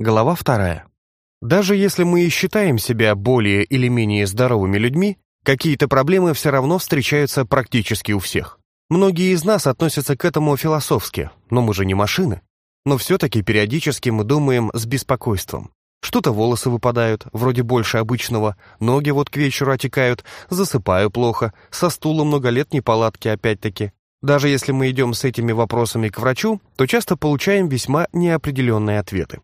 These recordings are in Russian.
Глава вторая. Даже если мы и считаем себя более или менее здоровыми людьми, какие-то проблемы все равно встречаются практически у всех. Многие из нас относятся к этому философски, но мы же не машины. Но все-таки периодически мы думаем с беспокойством. Что-то волосы выпадают, вроде больше обычного, ноги вот к вечеру отекают, засыпаю плохо, со стула много лет неполадки опять-таки. Даже если мы идем с этими вопросами к врачу, то часто получаем весьма неопределенные ответы.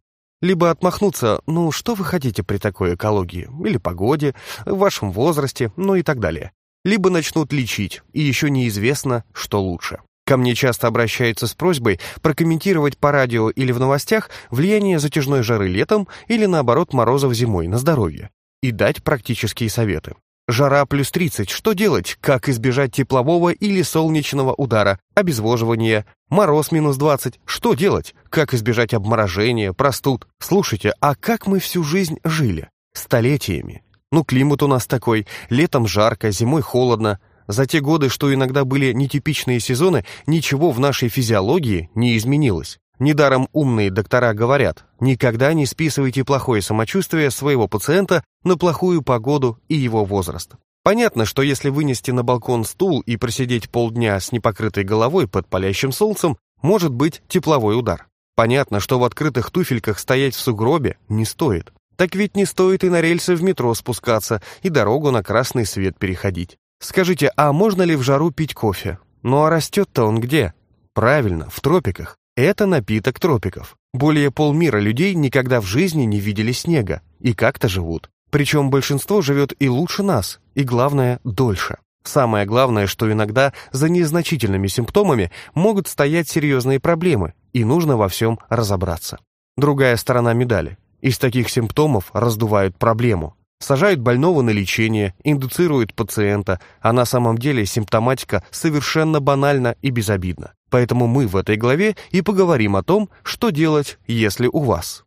Либо отмахнуться, ну что вы хотите при такой экологии, или погоде, в вашем возрасте, ну и так далее. Либо начнут лечить, и еще неизвестно, что лучше. Ко мне часто обращаются с просьбой прокомментировать по радио или в новостях влияние затяжной жары летом или, наоборот, морозов зимой на здоровье и дать практические советы. Жара плюс 30. Что делать? Как избежать теплового или солнечного удара? Обезвоживание. Мороз минус 20. Что делать? Как избежать обморожения, простуд? Слушайте, а как мы всю жизнь жили? Столетиями. Ну, климат у нас такой. Летом жарко, зимой холодно. За те годы, что иногда были нетипичные сезоны, ничего в нашей физиологии не изменилось. Недаром умные доктора говорят, никогда не списывайте плохое самочувствие своего пациента на плохую погоду и его возраст. Понятно, что если вынести на балкон стул и просидеть полдня с непокрытой головой под палящим солнцем, может быть тепловой удар. Понятно, что в открытых туфельках стоять в сугробе не стоит. Так ведь не стоит и на рельсы в метро спускаться, и дорогу на красный свет переходить. Скажите, а можно ли в жару пить кофе? Ну а растет-то он где? Правильно, в тропиках. Это напиток тропиков. Более полмира людей никогда в жизни не видели снега и как-то живут. Причем большинство живет и лучше нас, и главное, дольше. Самое главное, что иногда за незначительными симптомами могут стоять серьезные проблемы, и нужно во всем разобраться. Другая сторона медали. Из таких симптомов раздувают проблему. Сажают больного на лечение, индуцируют пациента, а на самом деле симптоматика совершенно банальна и безобидна. Поэтому мы в этой главе и поговорим о том, что делать, если у вас.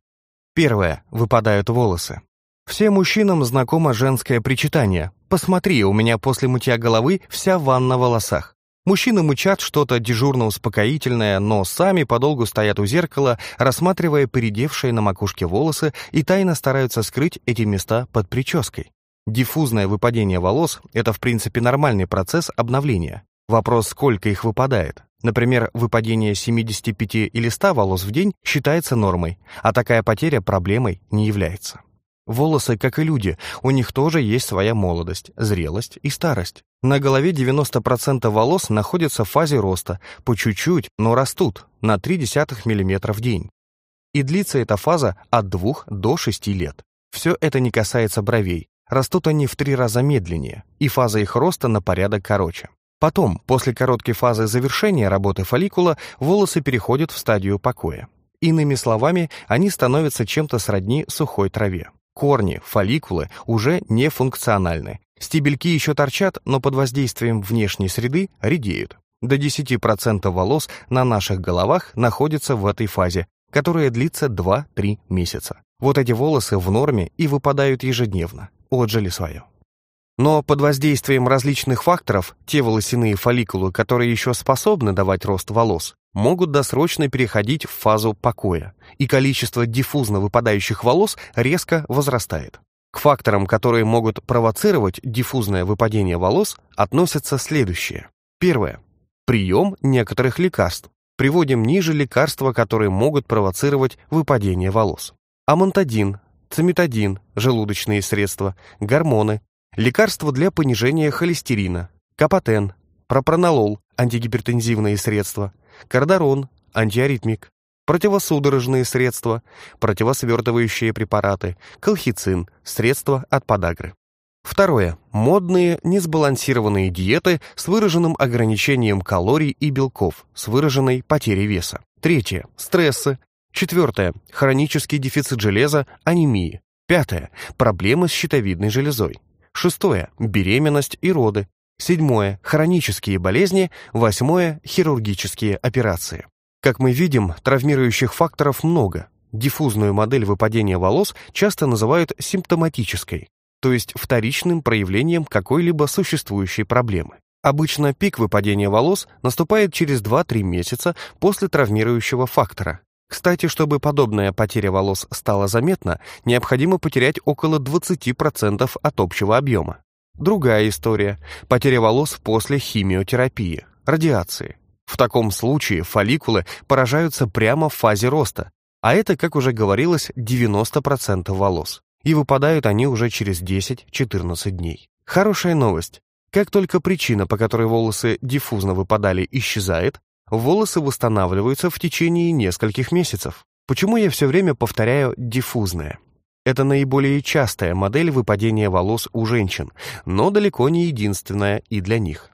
Первое. Выпадают волосы. Всем мужчинам знакомо женское причитание. «Посмотри, у меня после мытья головы вся ванна в волосах». Мужчины мычат что-то дежурно-успокоительное, но сами подолгу стоят у зеркала, рассматривая поредевшие на макушке волосы и тайно стараются скрыть эти места под прической. Диффузное выпадение волос – это в принципе нормальный процесс обновления. Вопрос, сколько их выпадает. Например, выпадение 75 или 100 волос в день считается нормой, а такая потеря проблемой не является. Волосы, как и люди, у них тоже есть своя молодость, зрелость и старость. На голове 90% волос находятся в фазе роста, по чуть-чуть, но растут, на 0,3 мм в день. И длится эта фаза от 2 до 6 лет. Все это не касается бровей. Растут они в три раза медленнее, и фаза их роста на порядок короче. Потом, после короткой фазы завершения работы фолликула, волосы переходят в стадию покоя. Иными словами, они становятся чем-то сродни сухой траве. Корни, фолликулы уже не функциональны. Стебельки еще торчат, но под воздействием внешней среды редеют. До 10% волос на наших головах находятся в этой фазе, которая длится 2-3 месяца. Вот эти волосы в норме и выпадают ежедневно. Отжили свое. Но под воздействием различных факторов те волосяные фолликулы, которые еще способны давать рост волос, могут досрочно переходить в фазу покоя, и количество диффузно выпадающих волос резко возрастает. К факторам, которые могут провоцировать диффузное выпадение волос, относятся следующие. Первое. Прием некоторых лекарств. Приводим ниже лекарства, которые могут провоцировать выпадение волос. Амантадин, циметадин, желудочные средства, гормоны, лекарства для понижения холестерина, капотен, пропронолол, антигипертензивные средства, кардарон, антиаритмик, противосудорожные средства, противосвертывающие препараты, колхицин, средства от подагры. Второе. Модные, несбалансированные диеты с выраженным ограничением калорий и белков, с выраженной потерей веса. Третье. Стрессы. Четвертое. Хронический дефицит железа, анемии. Пятое. Проблемы с щитовидной железой. Шестое. Беременность и роды. Седьмое. Хронические болезни. Восьмое. Хирургические операции. Как мы видим, травмирующих факторов много. Диффузную модель выпадения волос часто называют симптоматической, то есть вторичным проявлением какой-либо существующей проблемы. Обычно пик выпадения волос наступает через 2-3 месяца после травмирующего фактора, Кстати, чтобы подобная потеря волос стала заметна, необходимо потерять около 20% от общего объема. Другая история – потеря волос после химиотерапии, радиации. В таком случае фолликулы поражаются прямо в фазе роста, а это, как уже говорилось, 90% волос. И выпадают они уже через 10-14 дней. Хорошая новость. Как только причина, по которой волосы диффузно выпадали, исчезает, волосы восстанавливаются в течение нескольких месяцев. Почему я все время повторяю «диффузное»? Это наиболее частая модель выпадения волос у женщин, но далеко не единственная и для них.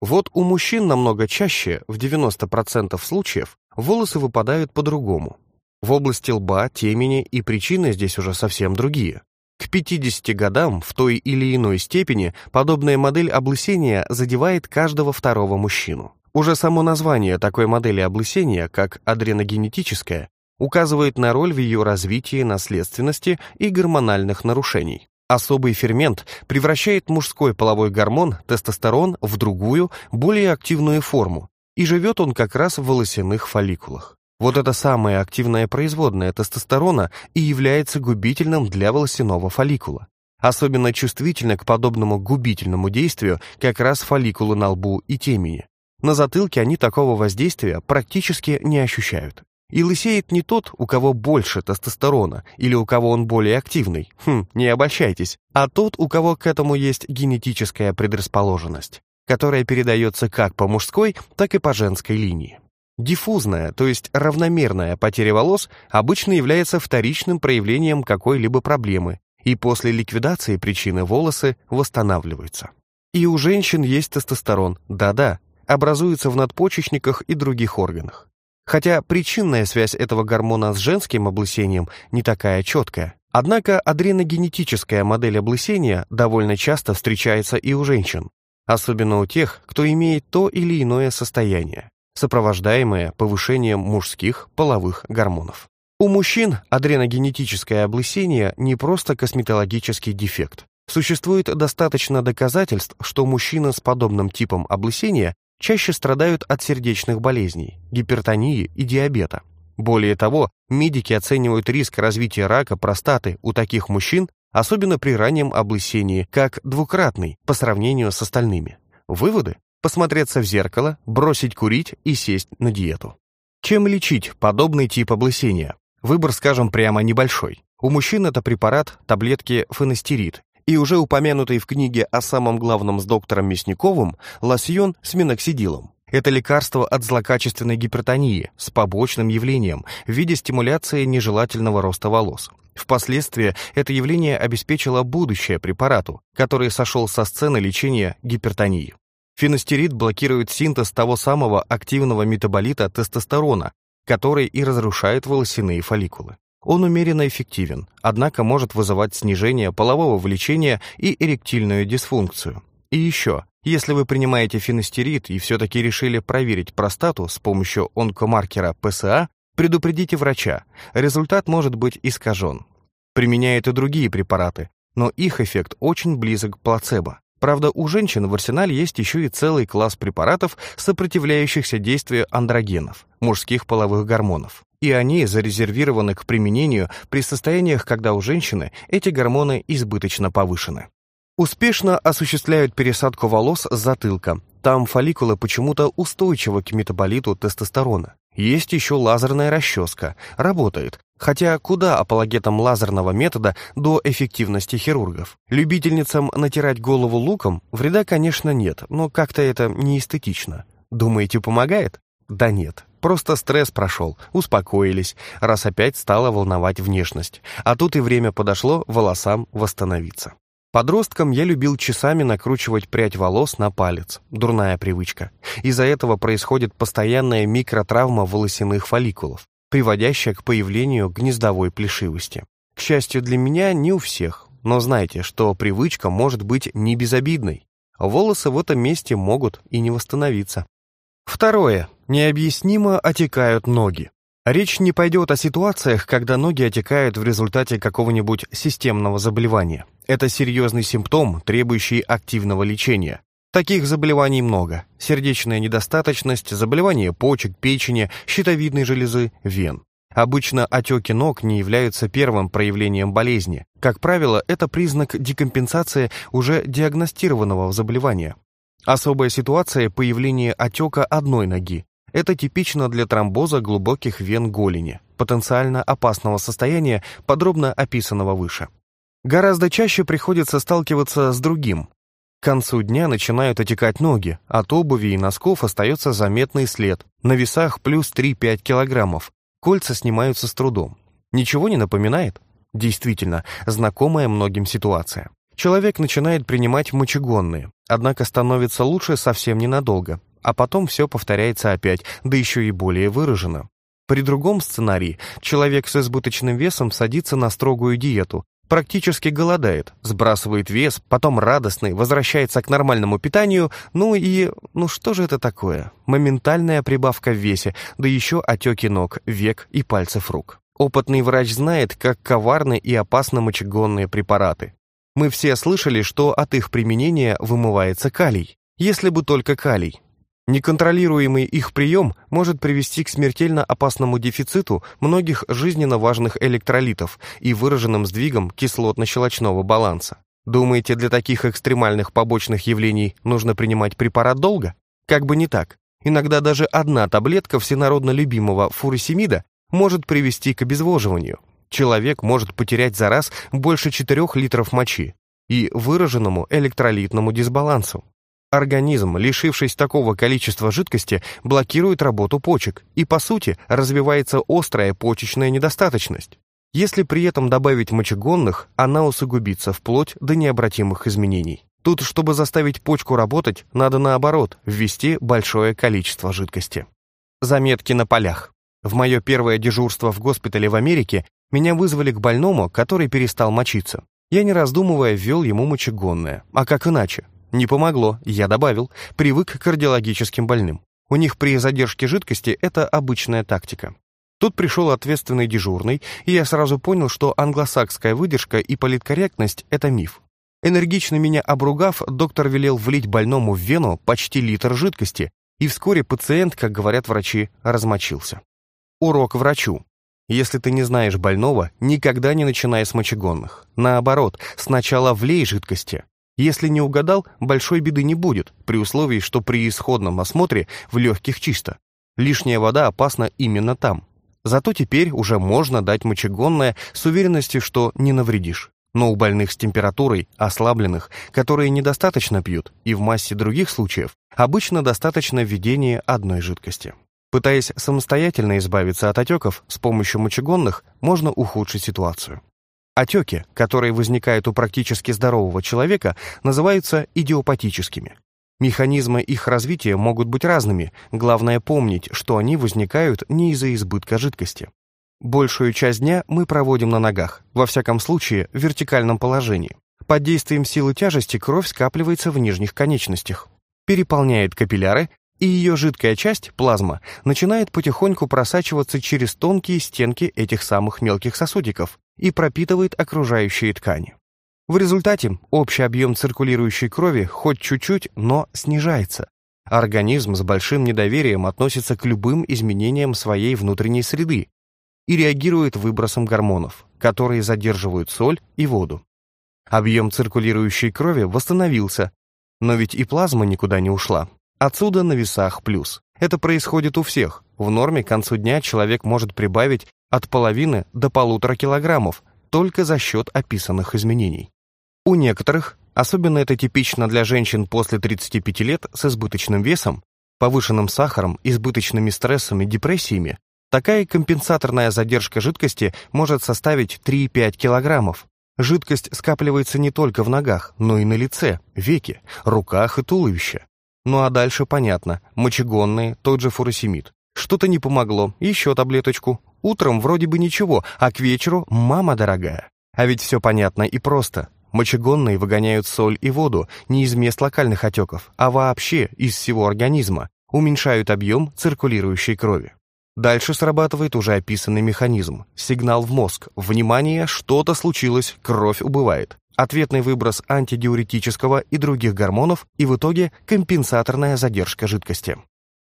Вот у мужчин намного чаще, в 90% случаев, волосы выпадают по-другому. В области лба, темени и причины здесь уже совсем другие. К 50 годам в той или иной степени подобная модель облысения задевает каждого второго мужчину. Уже само название такой модели облысения, как адреногенетическая, указывает на роль в ее развитии наследственности и гормональных нарушений. Особый фермент превращает мужской половой гормон тестостерон в другую, более активную форму, и живет он как раз в волосяных фолликулах. Вот это самое активное производное тестостерона и является губительным для волосяного фолликула. Особенно чувствительно к подобному губительному действию как раз фолликулы на лбу и темени. На затылке они такого воздействия практически не ощущают. И лысеет не тот, у кого больше тестостерона, или у кого он более активный, хм, не обольщайтесь, а тот, у кого к этому есть генетическая предрасположенность, которая передается как по мужской, так и по женской линии. Диффузная, то есть равномерная потеря волос обычно является вторичным проявлением какой-либо проблемы, и после ликвидации причины волосы восстанавливаются. И у женщин есть тестостерон, да-да, образуется в надпочечниках и других органах. Хотя причинная связь этого гормона с женским облысением не такая четкая. Однако адреногенетическая модель облысения довольно часто встречается и у женщин, особенно у тех, кто имеет то или иное состояние, сопровождаемое повышением мужских половых гормонов. У мужчин адреногенетическое облысение не просто косметологический дефект. Существует достаточно доказательств, что мужчина с подобным типом облысения чаще страдают от сердечных болезней, гипертонии и диабета. Более того, медики оценивают риск развития рака простаты у таких мужчин, особенно при раннем облысении, как двукратный по сравнению с остальными. Выводы? Посмотреться в зеркало, бросить курить и сесть на диету. Чем лечить подобный тип облысения? Выбор, скажем прямо, небольшой. У мужчин это препарат таблетки фенастерид и уже упомянутый в книге о самом главном с доктором Мясниковым лосьон с миноксидилом. Это лекарство от злокачественной гипертонии с побочным явлением в виде стимуляции нежелательного роста волос. Впоследствии это явление обеспечило будущее препарату, который сошел со сцены лечения гипертонии. Фенастерид блокирует синтез того самого активного метаболита тестостерона, который и разрушает волосяные фолликулы. Он умеренно эффективен, однако может вызывать снижение полового влечения и эректильную дисфункцию. И еще, если вы принимаете фенастерид и все-таки решили проверить простату с помощью онкомаркера ПСА, предупредите врача, результат может быть искажен. Применяют и другие препараты, но их эффект очень близок к плацебо. Правда, у женщин в арсенале есть еще и целый класс препаратов, сопротивляющихся действию андрогенов, мужских половых гормонов и они зарезервированы к применению при состояниях, когда у женщины эти гормоны избыточно повышены. Успешно осуществляют пересадку волос с затылка. Там фолликулы почему-то устойчивы к метаболиту тестостерона. Есть еще лазерная расческа. Работает. Хотя куда апологетам лазерного метода до эффективности хирургов? Любительницам натирать голову луком вреда, конечно, нет, но как-то это неэстетично. Думаете, помогает? Да нет, просто стресс прошел, успокоились, раз опять стала волновать внешность. А тут и время подошло волосам восстановиться. Подростком я любил часами накручивать прядь волос на палец. Дурная привычка. Из-за этого происходит постоянная микротравма волосяных фолликулов, приводящая к появлению гнездовой плешивости. К счастью для меня, не у всех. Но знайте, что привычка может быть не безобидной. Волосы в этом месте могут и не восстановиться. Второе. Необъяснимо отекают ноги. Речь не пойдет о ситуациях, когда ноги отекают в результате какого-нибудь системного заболевания. Это серьезный симптом, требующий активного лечения. Таких заболеваний много. Сердечная недостаточность, заболевания почек, печени, щитовидной железы, вен. Обычно отеки ног не являются первым проявлением болезни. Как правило, это признак декомпенсации уже диагностированного заболевания. Особая ситуация – появление отека одной ноги. Это типично для тромбоза глубоких вен голени, потенциально опасного состояния, подробно описанного выше. Гораздо чаще приходится сталкиваться с другим. К концу дня начинают отекать ноги, от обуви и носков остается заметный след, на весах плюс 3-5 килограммов, кольца снимаются с трудом. Ничего не напоминает? Действительно, знакомая многим ситуация. Человек начинает принимать мочегонные, однако становится лучше совсем ненадолго, а потом все повторяется опять, да еще и более выражено. При другом сценарии человек с избыточным весом садится на строгую диету, практически голодает, сбрасывает вес, потом радостный, возвращается к нормальному питанию, ну и... ну что же это такое? Моментальная прибавка в весе, да еще отеки ног, век и пальцев рук. Опытный врач знает, как коварны и опасны мочегонные препараты. Мы все слышали, что от их применения вымывается калий. Если бы только калий. Неконтролируемый их прием может привести к смертельно опасному дефициту многих жизненно важных электролитов и выраженным сдвигам кислотно-щелочного баланса. Думаете, для таких экстремальных побочных явлений нужно принимать препарат долго? Как бы не так. Иногда даже одна таблетка всенародно любимого фуросемида может привести к обезвоживанию. Человек может потерять за раз больше 4 литров мочи и выраженному электролитному дисбалансу. Организм, лишившись такого количества жидкости, блокирует работу почек, и, по сути, развивается острая почечная недостаточность. Если при этом добавить мочегонных, она усугубится вплоть до необратимых изменений. Тут, чтобы заставить почку работать, надо наоборот, ввести большое количество жидкости. Заметки на полях. В мое первое дежурство в госпитале в Америке меня вызвали к больному, который перестал мочиться. Я, не раздумывая, ввел ему мочегонное. А как иначе? Не помогло, я добавил, привык к кардиологическим больным. У них при задержке жидкости это обычная тактика. Тут пришел ответственный дежурный, и я сразу понял, что англосакская выдержка и политкорректность – это миф. Энергично меня обругав, доктор велел влить больному в вену почти литр жидкости, и вскоре пациент, как говорят врачи, размочился. Урок врачу. Если ты не знаешь больного, никогда не начинай с мочегонных. Наоборот, сначала влей жидкости, если не угадал, большой беды не будет, при условии, что при исходном осмотре в легких чисто. Лишняя вода опасна именно там. Зато теперь уже можно дать мочегонное с уверенностью, что не навредишь. Но у больных с температурой, ослабленных, которые недостаточно пьют, и в массе других случаев, обычно достаточно введения одной жидкости. Пытаясь самостоятельно избавиться от отеков, с помощью мочегонных можно ухудшить ситуацию. Отеки, которые возникают у практически здорового человека, называются идиопатическими. Механизмы их развития могут быть разными, главное помнить, что они возникают не из-за избытка жидкости. Большую часть дня мы проводим на ногах, во всяком случае в вертикальном положении. Под действием силы тяжести кровь скапливается в нижних конечностях, переполняет капилляры, и ее жидкая часть, плазма, начинает потихоньку просачиваться через тонкие стенки этих самых мелких сосудиков, и пропитывает окружающие ткани. В результате общий объем циркулирующей крови хоть чуть-чуть, но снижается. Организм с большим недоверием относится к любым изменениям своей внутренней среды и реагирует выбросом гормонов, которые задерживают соль и воду. Объем циркулирующей крови восстановился, но ведь и плазма никуда не ушла. Отсюда на весах плюс. Это происходит у всех. В норме к концу дня человек может прибавить от половины до полутора килограммов только за счет описанных изменений. У некоторых, особенно это типично для женщин после 35 лет с избыточным весом, повышенным сахаром, избыточными стрессами, депрессиями, такая компенсаторная задержка жидкости может составить 3-5 килограммов. Жидкость скапливается не только в ногах, но и на лице, веке, руках и туловище. Ну а дальше понятно, мочегонные, тот же фуросемид. Что-то не помогло, еще таблеточку, Утром вроде бы ничего, а к вечеру «мама дорогая». А ведь все понятно и просто. Мочегонные выгоняют соль и воду не из мест локальных отеков, а вообще из всего организма, уменьшают объем циркулирующей крови. Дальше срабатывает уже описанный механизм. Сигнал в мозг. Внимание, что-то случилось, кровь убывает. Ответный выброс антидиуретического и других гормонов и в итоге компенсаторная задержка жидкости.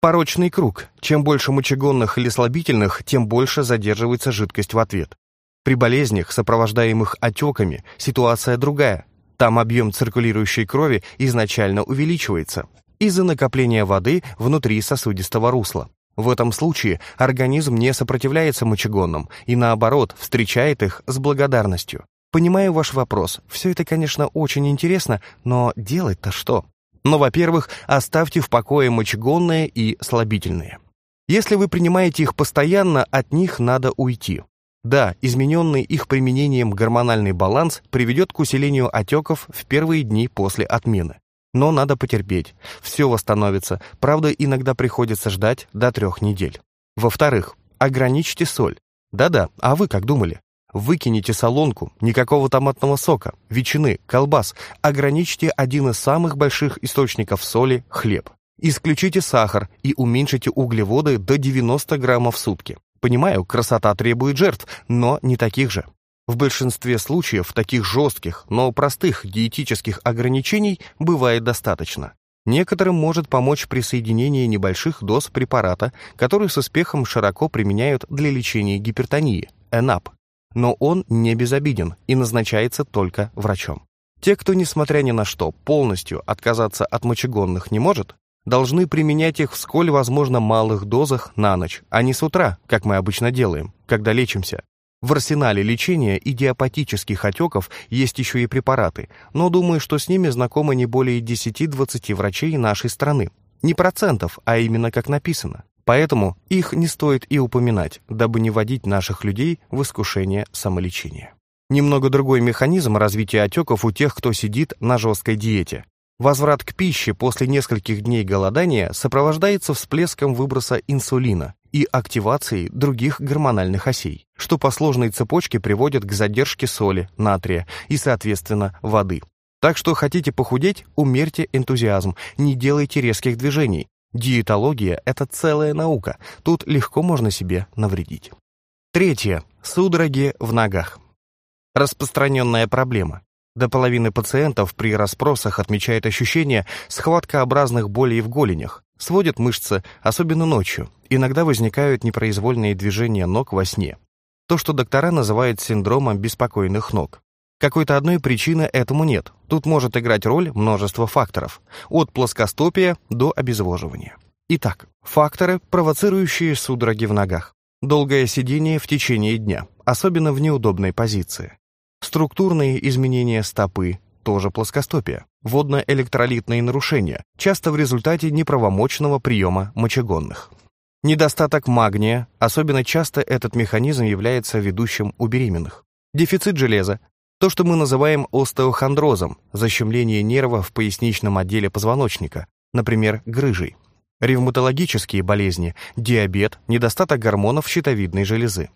Порочный круг. Чем больше мочегонных или слабительных, тем больше задерживается жидкость в ответ. При болезнях, сопровождаемых отеками, ситуация другая. Там объем циркулирующей крови изначально увеличивается из-за накопления воды внутри сосудистого русла. В этом случае организм не сопротивляется мочегонным и, наоборот, встречает их с благодарностью. Понимаю ваш вопрос. Все это, конечно, очень интересно, но делать-то что? Но, во-первых, оставьте в покое мочегонные и слабительные. Если вы принимаете их постоянно, от них надо уйти. Да, измененный их применением гормональный баланс приведет к усилению отеков в первые дни после отмены. Но надо потерпеть. Все восстановится. Правда, иногда приходится ждать до трех недель. Во-вторых, ограничьте соль. Да-да, а вы как думали? Выкинете солонку, никакого томатного сока, ветчины, колбас. Ограничьте один из самых больших источников соли – хлеб. Исключите сахар и уменьшите углеводы до 90 граммов в сутки. Понимаю, красота требует жертв, но не таких же. В большинстве случаев таких жестких, но простых диетических ограничений бывает достаточно. Некоторым может помочь присоединение небольших доз препарата, который с успехом широко применяют для лечения гипертонии, ЭНАП. Но он не безобиден и назначается только врачом. Те, кто, несмотря ни на что, полностью отказаться от мочегонных не может, должны применять их в сколь возможно малых дозах на ночь, а не с утра, как мы обычно делаем, когда лечимся. В арсенале лечения идиопатических отеков есть еще и препараты, но думаю, что с ними знакомы не более 10-20 врачей нашей страны. Не процентов, а именно как написано. Поэтому их не стоит и упоминать, дабы не вводить наших людей в искушение самолечения. Немного другой механизм развития отеков у тех, кто сидит на жесткой диете. Возврат к пище после нескольких дней голодания сопровождается всплеском выброса инсулина, и активацией других гормональных осей, что по сложной цепочке приводит к задержке соли, натрия и, соответственно, воды. Так что хотите похудеть, умерьте энтузиазм, не делайте резких движений. Диетология – это целая наука, тут легко можно себе навредить. Третье. Судороги в ногах. Распространенная проблема. До половины пациентов при расспросах отмечает ощущение схваткообразных болей в голенях, сводят мышцы, особенно ночью. Иногда возникают непроизвольные движения ног во сне. То, что доктора называют синдромом беспокойных ног. Какой-то одной причины этому нет. Тут может играть роль множество факторов, от плоскостопия до обезвоживания. Итак, факторы, провоцирующие судороги в ногах. Долгое сидение в течение дня, особенно в неудобной позиции. Структурные изменения стопы, тоже плоскостопие. Водно-электролитные нарушения, часто в результате неправомочного приема мочегонных. Недостаток магния, особенно часто этот механизм является ведущим у беременных. Дефицит железа, то, что мы называем остеохондрозом, защемление нерва в поясничном отделе позвоночника, например, грыжей. Ревматологические болезни, диабет, недостаток гормонов щитовидной железы.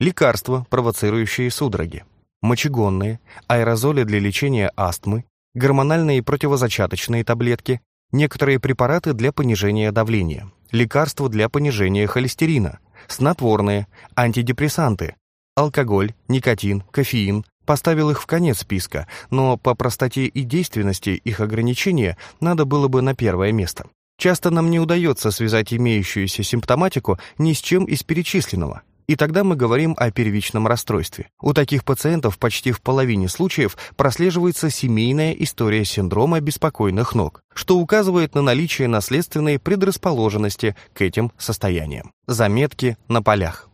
Лекарства, провоцирующие судороги мочегонные, аэрозоли для лечения астмы, гормональные противозачаточные таблетки, некоторые препараты для понижения давления, лекарства для понижения холестерина, снотворные, антидепрессанты, алкоголь, никотин, кофеин. Поставил их в конец списка, но по простоте и действенности их ограничения надо было бы на первое место. Часто нам не удается связать имеющуюся симптоматику ни с чем из перечисленного, и тогда мы говорим о первичном расстройстве. У таких пациентов почти в половине случаев прослеживается семейная история синдрома беспокойных ног, что указывает на наличие наследственной предрасположенности к этим состояниям. Заметки на полях.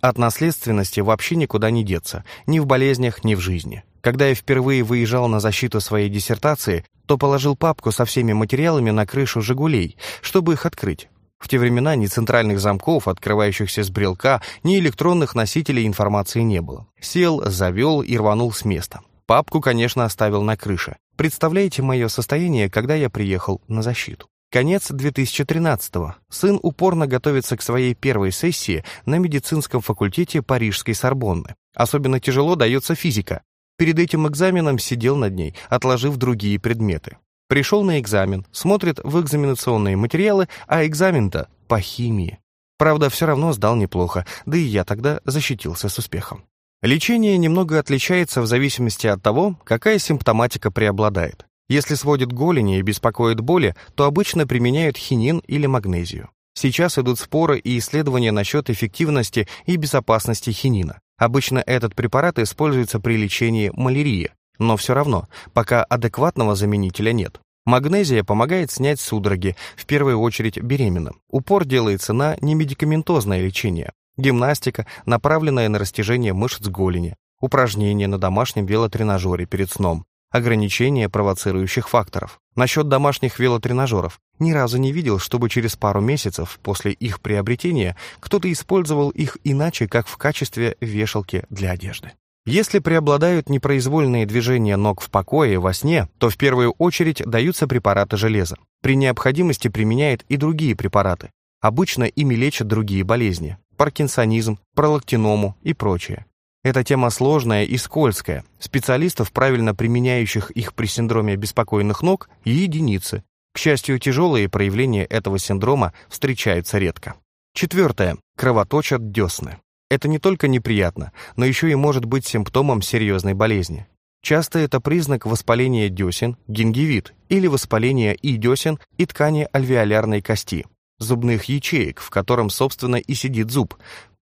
От наследственности вообще никуда не деться, ни в болезнях, ни в жизни. Когда я впервые выезжал на защиту своей диссертации, то положил папку со всеми материалами на крышу «Жигулей», чтобы их открыть. В те времена ни центральных замков, открывающихся с брелка, ни электронных носителей информации не было. Сел, завел и рванул с места. Папку, конечно, оставил на крыше. Представляете мое состояние, когда я приехал на защиту? Конец 2013-го. Сын упорно готовится к своей первой сессии на медицинском факультете Парижской Сорбонны. Особенно тяжело дается физика. Перед этим экзаменом сидел над ней, отложив другие предметы. Пришел на экзамен, смотрит в экзаменационные материалы, а экзамен-то по химии. Правда, все равно сдал неплохо, да и я тогда защитился с успехом. Лечение немного отличается в зависимости от того, какая симптоматика преобладает. Если сводит голени и беспокоит боли, то обычно применяют хинин или магнезию. Сейчас идут споры и исследования насчет эффективности и безопасности хинина. Обычно этот препарат используется при лечении малярии, но все равно, пока адекватного заменителя нет. Магнезия помогает снять судороги, в первую очередь беременным. Упор делается на немедикаментозное лечение. Гимнастика, направленная на растяжение мышц голени, упражнения на домашнем велотренажере перед сном, ограничение провоцирующих факторов. Насчет домашних велотренажеров. Ни разу не видел, чтобы через пару месяцев после их приобретения кто-то использовал их иначе, как в качестве вешалки для одежды. Если преобладают непроизвольные движения ног в покое, во сне, то в первую очередь даются препараты железа. При необходимости применяют и другие препараты. Обычно ими лечат другие болезни – паркинсонизм, пролактиному и прочее. Эта тема сложная и скользкая. Специалистов, правильно применяющих их при синдроме беспокойных ног, единицы. К счастью, тяжелые проявления этого синдрома встречаются редко. Четвертое. Кровоточат десны. Это не только неприятно, но еще и может быть симптомом серьезной болезни. Часто это признак воспаления десен, гингивит, или воспаления и десен, и ткани альвеолярной кости, зубных ячеек, в котором, собственно, и сидит зуб,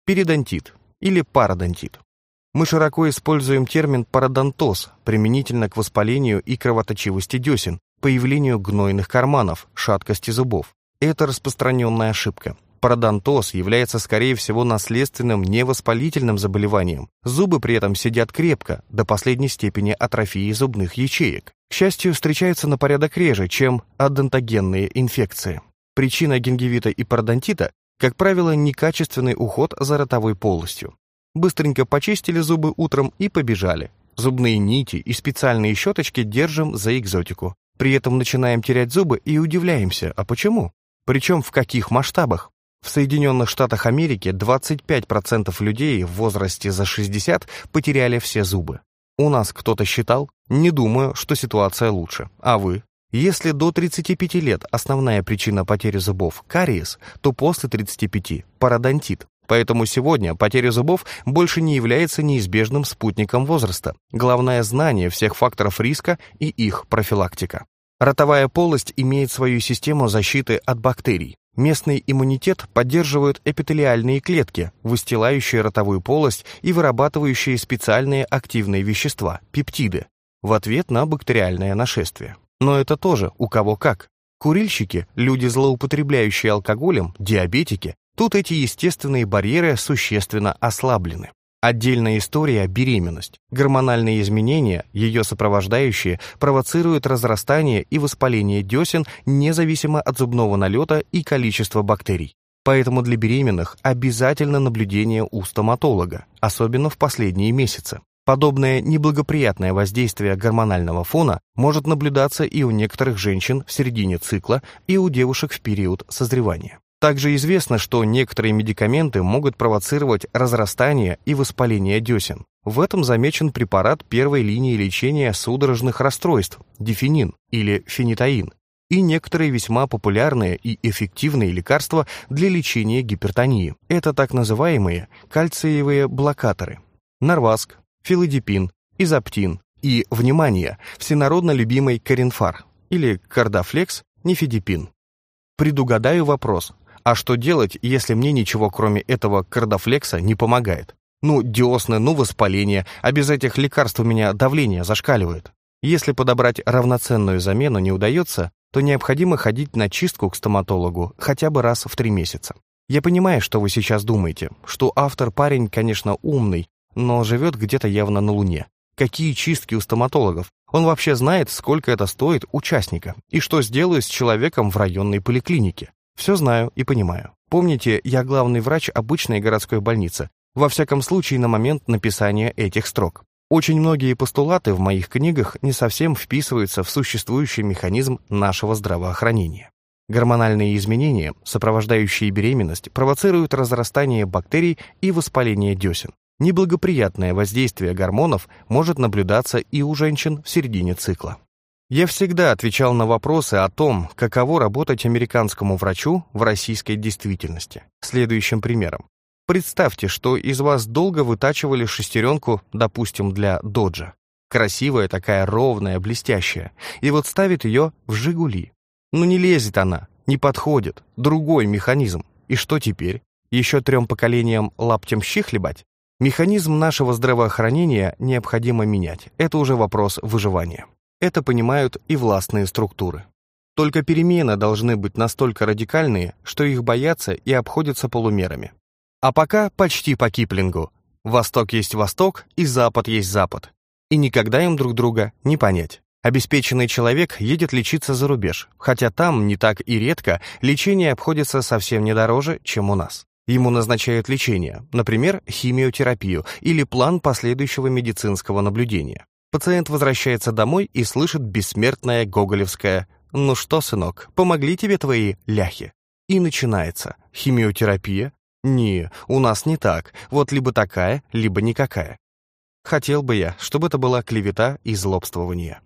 перидонтит или пародонтит. Мы широко используем термин пародонтоз применительно к воспалению и кровоточивости десен, появлению гнойных карманов, шаткости зубов. Это распространенная ошибка. Пародонтоз является, скорее всего, наследственным невоспалительным заболеванием. Зубы при этом сидят крепко, до последней степени атрофии зубных ячеек. К счастью, встречаются на порядок реже, чем адентогенные инфекции. Причина гингивита и пародонтита, как правило, некачественный уход за ротовой полостью. Быстренько почистили зубы утром и побежали. Зубные нити и специальные щеточки держим за экзотику. При этом начинаем терять зубы и удивляемся, а почему? Причем в каких масштабах? В Соединенных Штатах Америки 25% людей в возрасте за 60 потеряли все зубы. У нас кто-то считал? Не думаю, что ситуация лучше. А вы? Если до 35 лет основная причина потери зубов – кариес, то после 35 – пародонтит. Поэтому сегодня потеря зубов больше не является неизбежным спутником возраста. Главное – знание всех факторов риска и их профилактика. Ротовая полость имеет свою систему защиты от бактерий. Местный иммунитет поддерживают эпителиальные клетки, выстилающие ротовую полость и вырабатывающие специальные активные вещества – пептиды, в ответ на бактериальное нашествие. Но это тоже у кого как. Курильщики, люди, злоупотребляющие алкоголем, диабетики, Тут эти естественные барьеры существенно ослаблены. Отдельная история – беременность. Гормональные изменения, ее сопровождающие, провоцируют разрастание и воспаление десен независимо от зубного налета и количества бактерий. Поэтому для беременных обязательно наблюдение у стоматолога, особенно в последние месяцы. Подобное неблагоприятное воздействие гормонального фона может наблюдаться и у некоторых женщин в середине цикла, и у девушек в период созревания. Также известно, что некоторые медикаменты могут провоцировать разрастание и воспаление десен. В этом замечен препарат первой линии лечения судорожных расстройств – дифенин или фенитаин, и некоторые весьма популярные и эффективные лекарства для лечения гипертонии. Это так называемые кальциевые блокаторы – Нарваск, филодипин, изоптин и, внимание, всенародно любимый коринфар или кардафлекс, нифедипин. Предугадаю вопрос, а что делать, если мне ничего кроме этого кардофлекса не помогает? Ну, диосны, ну, воспаление, а без этих лекарств у меня давление зашкаливает. Если подобрать равноценную замену не удается, то необходимо ходить на чистку к стоматологу хотя бы раз в три месяца. Я понимаю, что вы сейчас думаете, что автор парень, конечно, умный, но живет где-то явно на Луне. Какие чистки у стоматологов? Он вообще знает, сколько это стоит участника, и что сделаю с человеком в районной поликлинике. Все знаю и понимаю. Помните, я главный врач обычной городской больницы, во всяком случае на момент написания этих строк. Очень многие постулаты в моих книгах не совсем вписываются в существующий механизм нашего здравоохранения. Гормональные изменения, сопровождающие беременность, провоцируют разрастание бактерий и воспаление десен. Неблагоприятное воздействие гормонов может наблюдаться и у женщин в середине цикла. Я всегда отвечал на вопросы о том, каково работать американскому врачу в российской действительности. Следующим примером. Представьте, что из вас долго вытачивали шестеренку, допустим, для доджа. Красивая такая, ровная, блестящая. И вот ставит ее в «Жигули». Ну не лезет она, не подходит. Другой механизм. И что теперь? Еще трем поколениям лаптем щи хлебать? Механизм нашего здравоохранения необходимо менять. Это уже вопрос выживания. Это понимают и властные структуры. Только перемены должны быть настолько радикальные, что их боятся и обходятся полумерами. А пока почти по Киплингу. Восток есть Восток, и Запад есть Запад. И никогда им друг друга не понять. Обеспеченный человек едет лечиться за рубеж, хотя там не так и редко лечение обходится совсем не дороже, чем у нас. Ему назначают лечение, например, химиотерапию или план последующего медицинского наблюдения. Пациент возвращается домой и слышит бессмертное гоголевское «Ну что, сынок, помогли тебе твои ляхи?» И начинается химиотерапия. Не, у нас не так, вот либо такая, либо никакая. Хотел бы я, чтобы это была клевета и злобствование.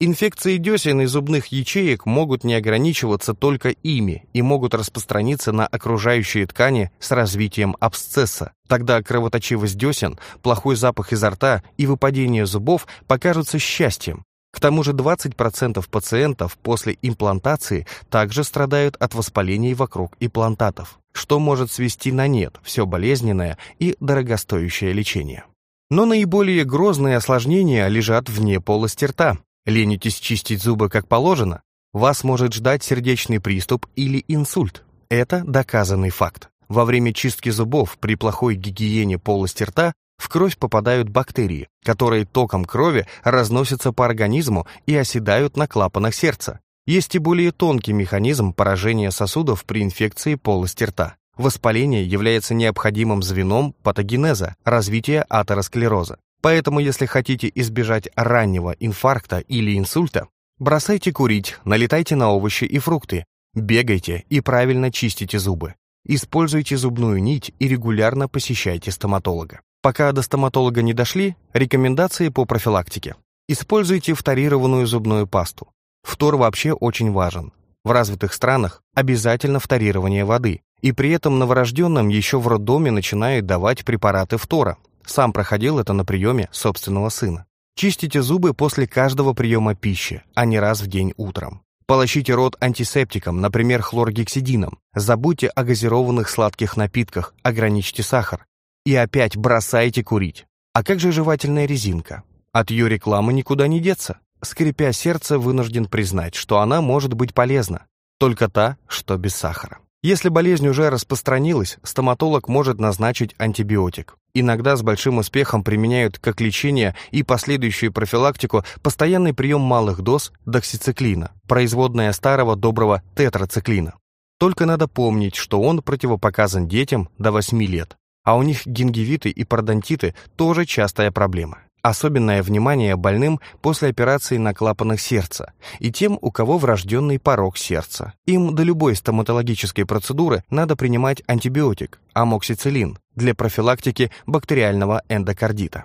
Инфекции десен и зубных ячеек могут не ограничиваться только ими и могут распространиться на окружающие ткани с развитием абсцесса. Тогда кровоточивость десен, плохой запах изо рта и выпадение зубов покажутся счастьем. К тому же 20% пациентов после имплантации также страдают от воспалений вокруг имплантатов, что может свести на нет все болезненное и дорогостоящее лечение. Но наиболее грозные осложнения лежат вне полости рта, Ленитесь чистить зубы как положено, вас может ждать сердечный приступ или инсульт. Это доказанный факт. Во время чистки зубов при плохой гигиене полости рта в кровь попадают бактерии, которые током крови разносятся по организму и оседают на клапанах сердца. Есть и более тонкий механизм поражения сосудов при инфекции полости рта. Воспаление является необходимым звеном патогенеза, развития атеросклероза. Поэтому, если хотите избежать раннего инфаркта или инсульта, бросайте курить, налетайте на овощи и фрукты, бегайте и правильно чистите зубы. Используйте зубную нить и регулярно посещайте стоматолога. Пока до стоматолога не дошли, рекомендации по профилактике. Используйте фторированную зубную пасту. Фтор вообще очень важен. В развитых странах обязательно фторирование воды, и при этом новорожденным еще в роддоме начинают давать препараты фтора, сам проходил это на приеме собственного сына. Чистите зубы после каждого приема пищи, а не раз в день утром. Полощите рот антисептиком, например, хлоргексидином. Забудьте о газированных сладких напитках, ограничьте сахар. И опять бросайте курить. А как же жевательная резинка? От ее рекламы никуда не деться. Скрипя сердце, вынужден признать, что она может быть полезна. Только та, что без сахара. Если болезнь уже распространилась, стоматолог может назначить антибиотик. Иногда с большим успехом применяют как лечение и последующую профилактику постоянный прием малых доз доксициклина, производная старого доброго тетрациклина. Только надо помнить, что он противопоказан детям до 8 лет, а у них гингивиты и пародонтиты тоже частая проблема. Особенное внимание больным после операции на клапанах сердца и тем, у кого врожденный порог сердца. Им до любой стоматологической процедуры надо принимать антибиотик, амоксициллин, для профилактики бактериального эндокардита.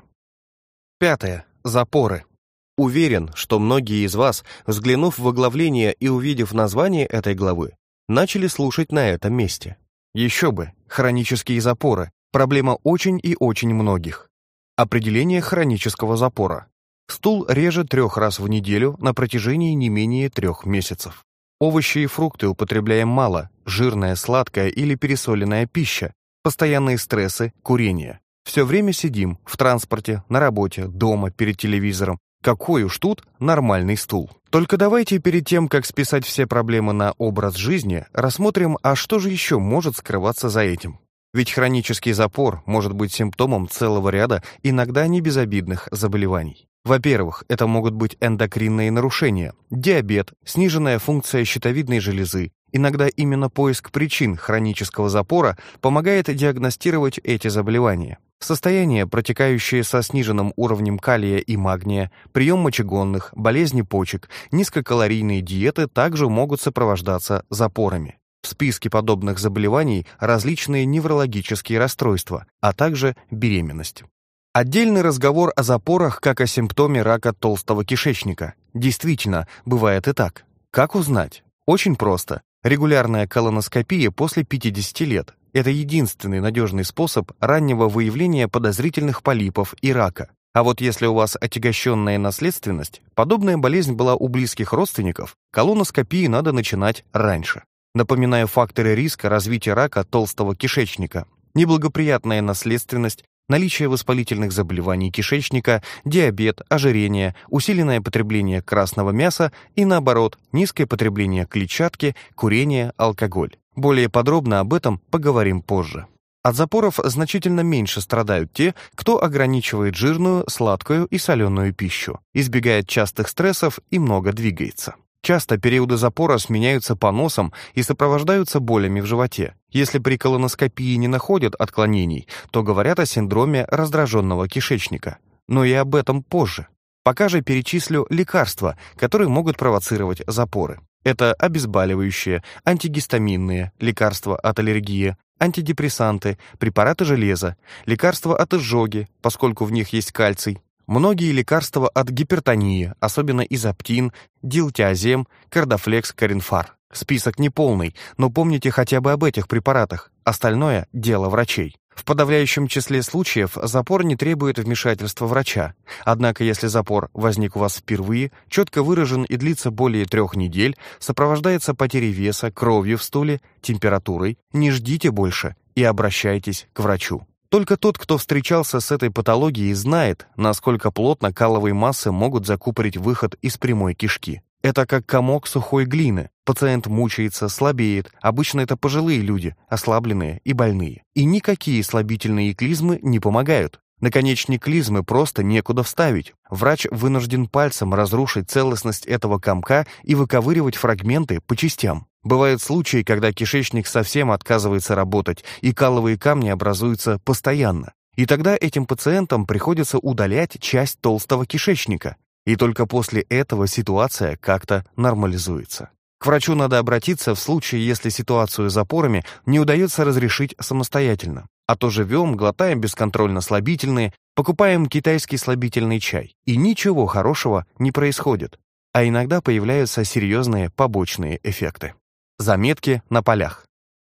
Пятое. Запоры. Уверен, что многие из вас, взглянув в оглавление и увидев название этой главы, начали слушать на этом месте. Еще бы, хронические запоры – проблема очень и очень многих. Определение хронического запора. Стул реже трех раз в неделю на протяжении не менее трех месяцев. Овощи и фрукты употребляем мало, жирная, сладкая или пересоленная пища, постоянные стрессы, курение. Все время сидим, в транспорте, на работе, дома, перед телевизором. Какой уж тут нормальный стул. Только давайте перед тем, как списать все проблемы на образ жизни, рассмотрим, а что же еще может скрываться за этим. Ведь хронический запор может быть симптомом целого ряда иногда не безобидных заболеваний. Во-первых, это могут быть эндокринные нарушения, диабет, сниженная функция щитовидной железы. Иногда именно поиск причин хронического запора помогает диагностировать эти заболевания. Состояние, протекающее со сниженным уровнем калия и магния, прием мочегонных, болезни почек, низкокалорийные диеты также могут сопровождаться запорами. В списке подобных заболеваний различные неврологические расстройства, а также беременность. Отдельный разговор о запорах как о симптоме рака толстого кишечника. Действительно, бывает и так. Как узнать? Очень просто. Регулярная колоноскопия после 50 лет. Это единственный надежный способ раннего выявления подозрительных полипов и рака. А вот если у вас отягощенная наследственность, подобная болезнь была у близких родственников, колоноскопии надо начинать раньше. Напоминаю факторы риска развития рака толстого кишечника. Неблагоприятная наследственность, наличие воспалительных заболеваний кишечника, диабет, ожирение, усиленное потребление красного мяса и, наоборот, низкое потребление клетчатки, курение, алкоголь. Более подробно об этом поговорим позже. От запоров значительно меньше страдают те, кто ограничивает жирную, сладкую и соленую пищу, избегает частых стрессов и много двигается. Часто периоды запора сменяются поносом и сопровождаются болями в животе. Если при колоноскопии не находят отклонений, то говорят о синдроме раздраженного кишечника. Но и об этом позже. Пока же перечислю лекарства, которые могут провоцировать запоры. Это обезболивающие, антигистаминные, лекарства от аллергии, антидепрессанты, препараты железа, лекарства от изжоги, поскольку в них есть кальций, Многие лекарства от гипертонии, особенно изоптин, дилтиазем, кардофлекс, коринфар. Список неполный, но помните хотя бы об этих препаратах. Остальное – дело врачей. В подавляющем числе случаев запор не требует вмешательства врача. Однако если запор возник у вас впервые, четко выражен и длится более трех недель, сопровождается потерей веса, кровью в стуле, температурой, не ждите больше и обращайтесь к врачу. Только тот, кто встречался с этой патологией, знает, насколько плотно каловые массы могут закупорить выход из прямой кишки. Это как комок сухой глины. Пациент мучается, слабеет. Обычно это пожилые люди, ослабленные и больные. И никакие слабительные клизмы не помогают. Наконечник клизмы просто некуда вставить. Врач вынужден пальцем разрушить целостность этого комка и выковыривать фрагменты по частям. Бывают случаи, когда кишечник совсем отказывается работать, и каловые камни образуются постоянно. И тогда этим пациентам приходится удалять часть толстого кишечника. И только после этого ситуация как-то нормализуется. К врачу надо обратиться в случае, если ситуацию с запорами не удается разрешить самостоятельно. А то живем, глотаем бесконтрольно слабительные, покупаем китайский слабительный чай. И ничего хорошего не происходит. А иногда появляются серьезные побочные эффекты. Заметки на полях.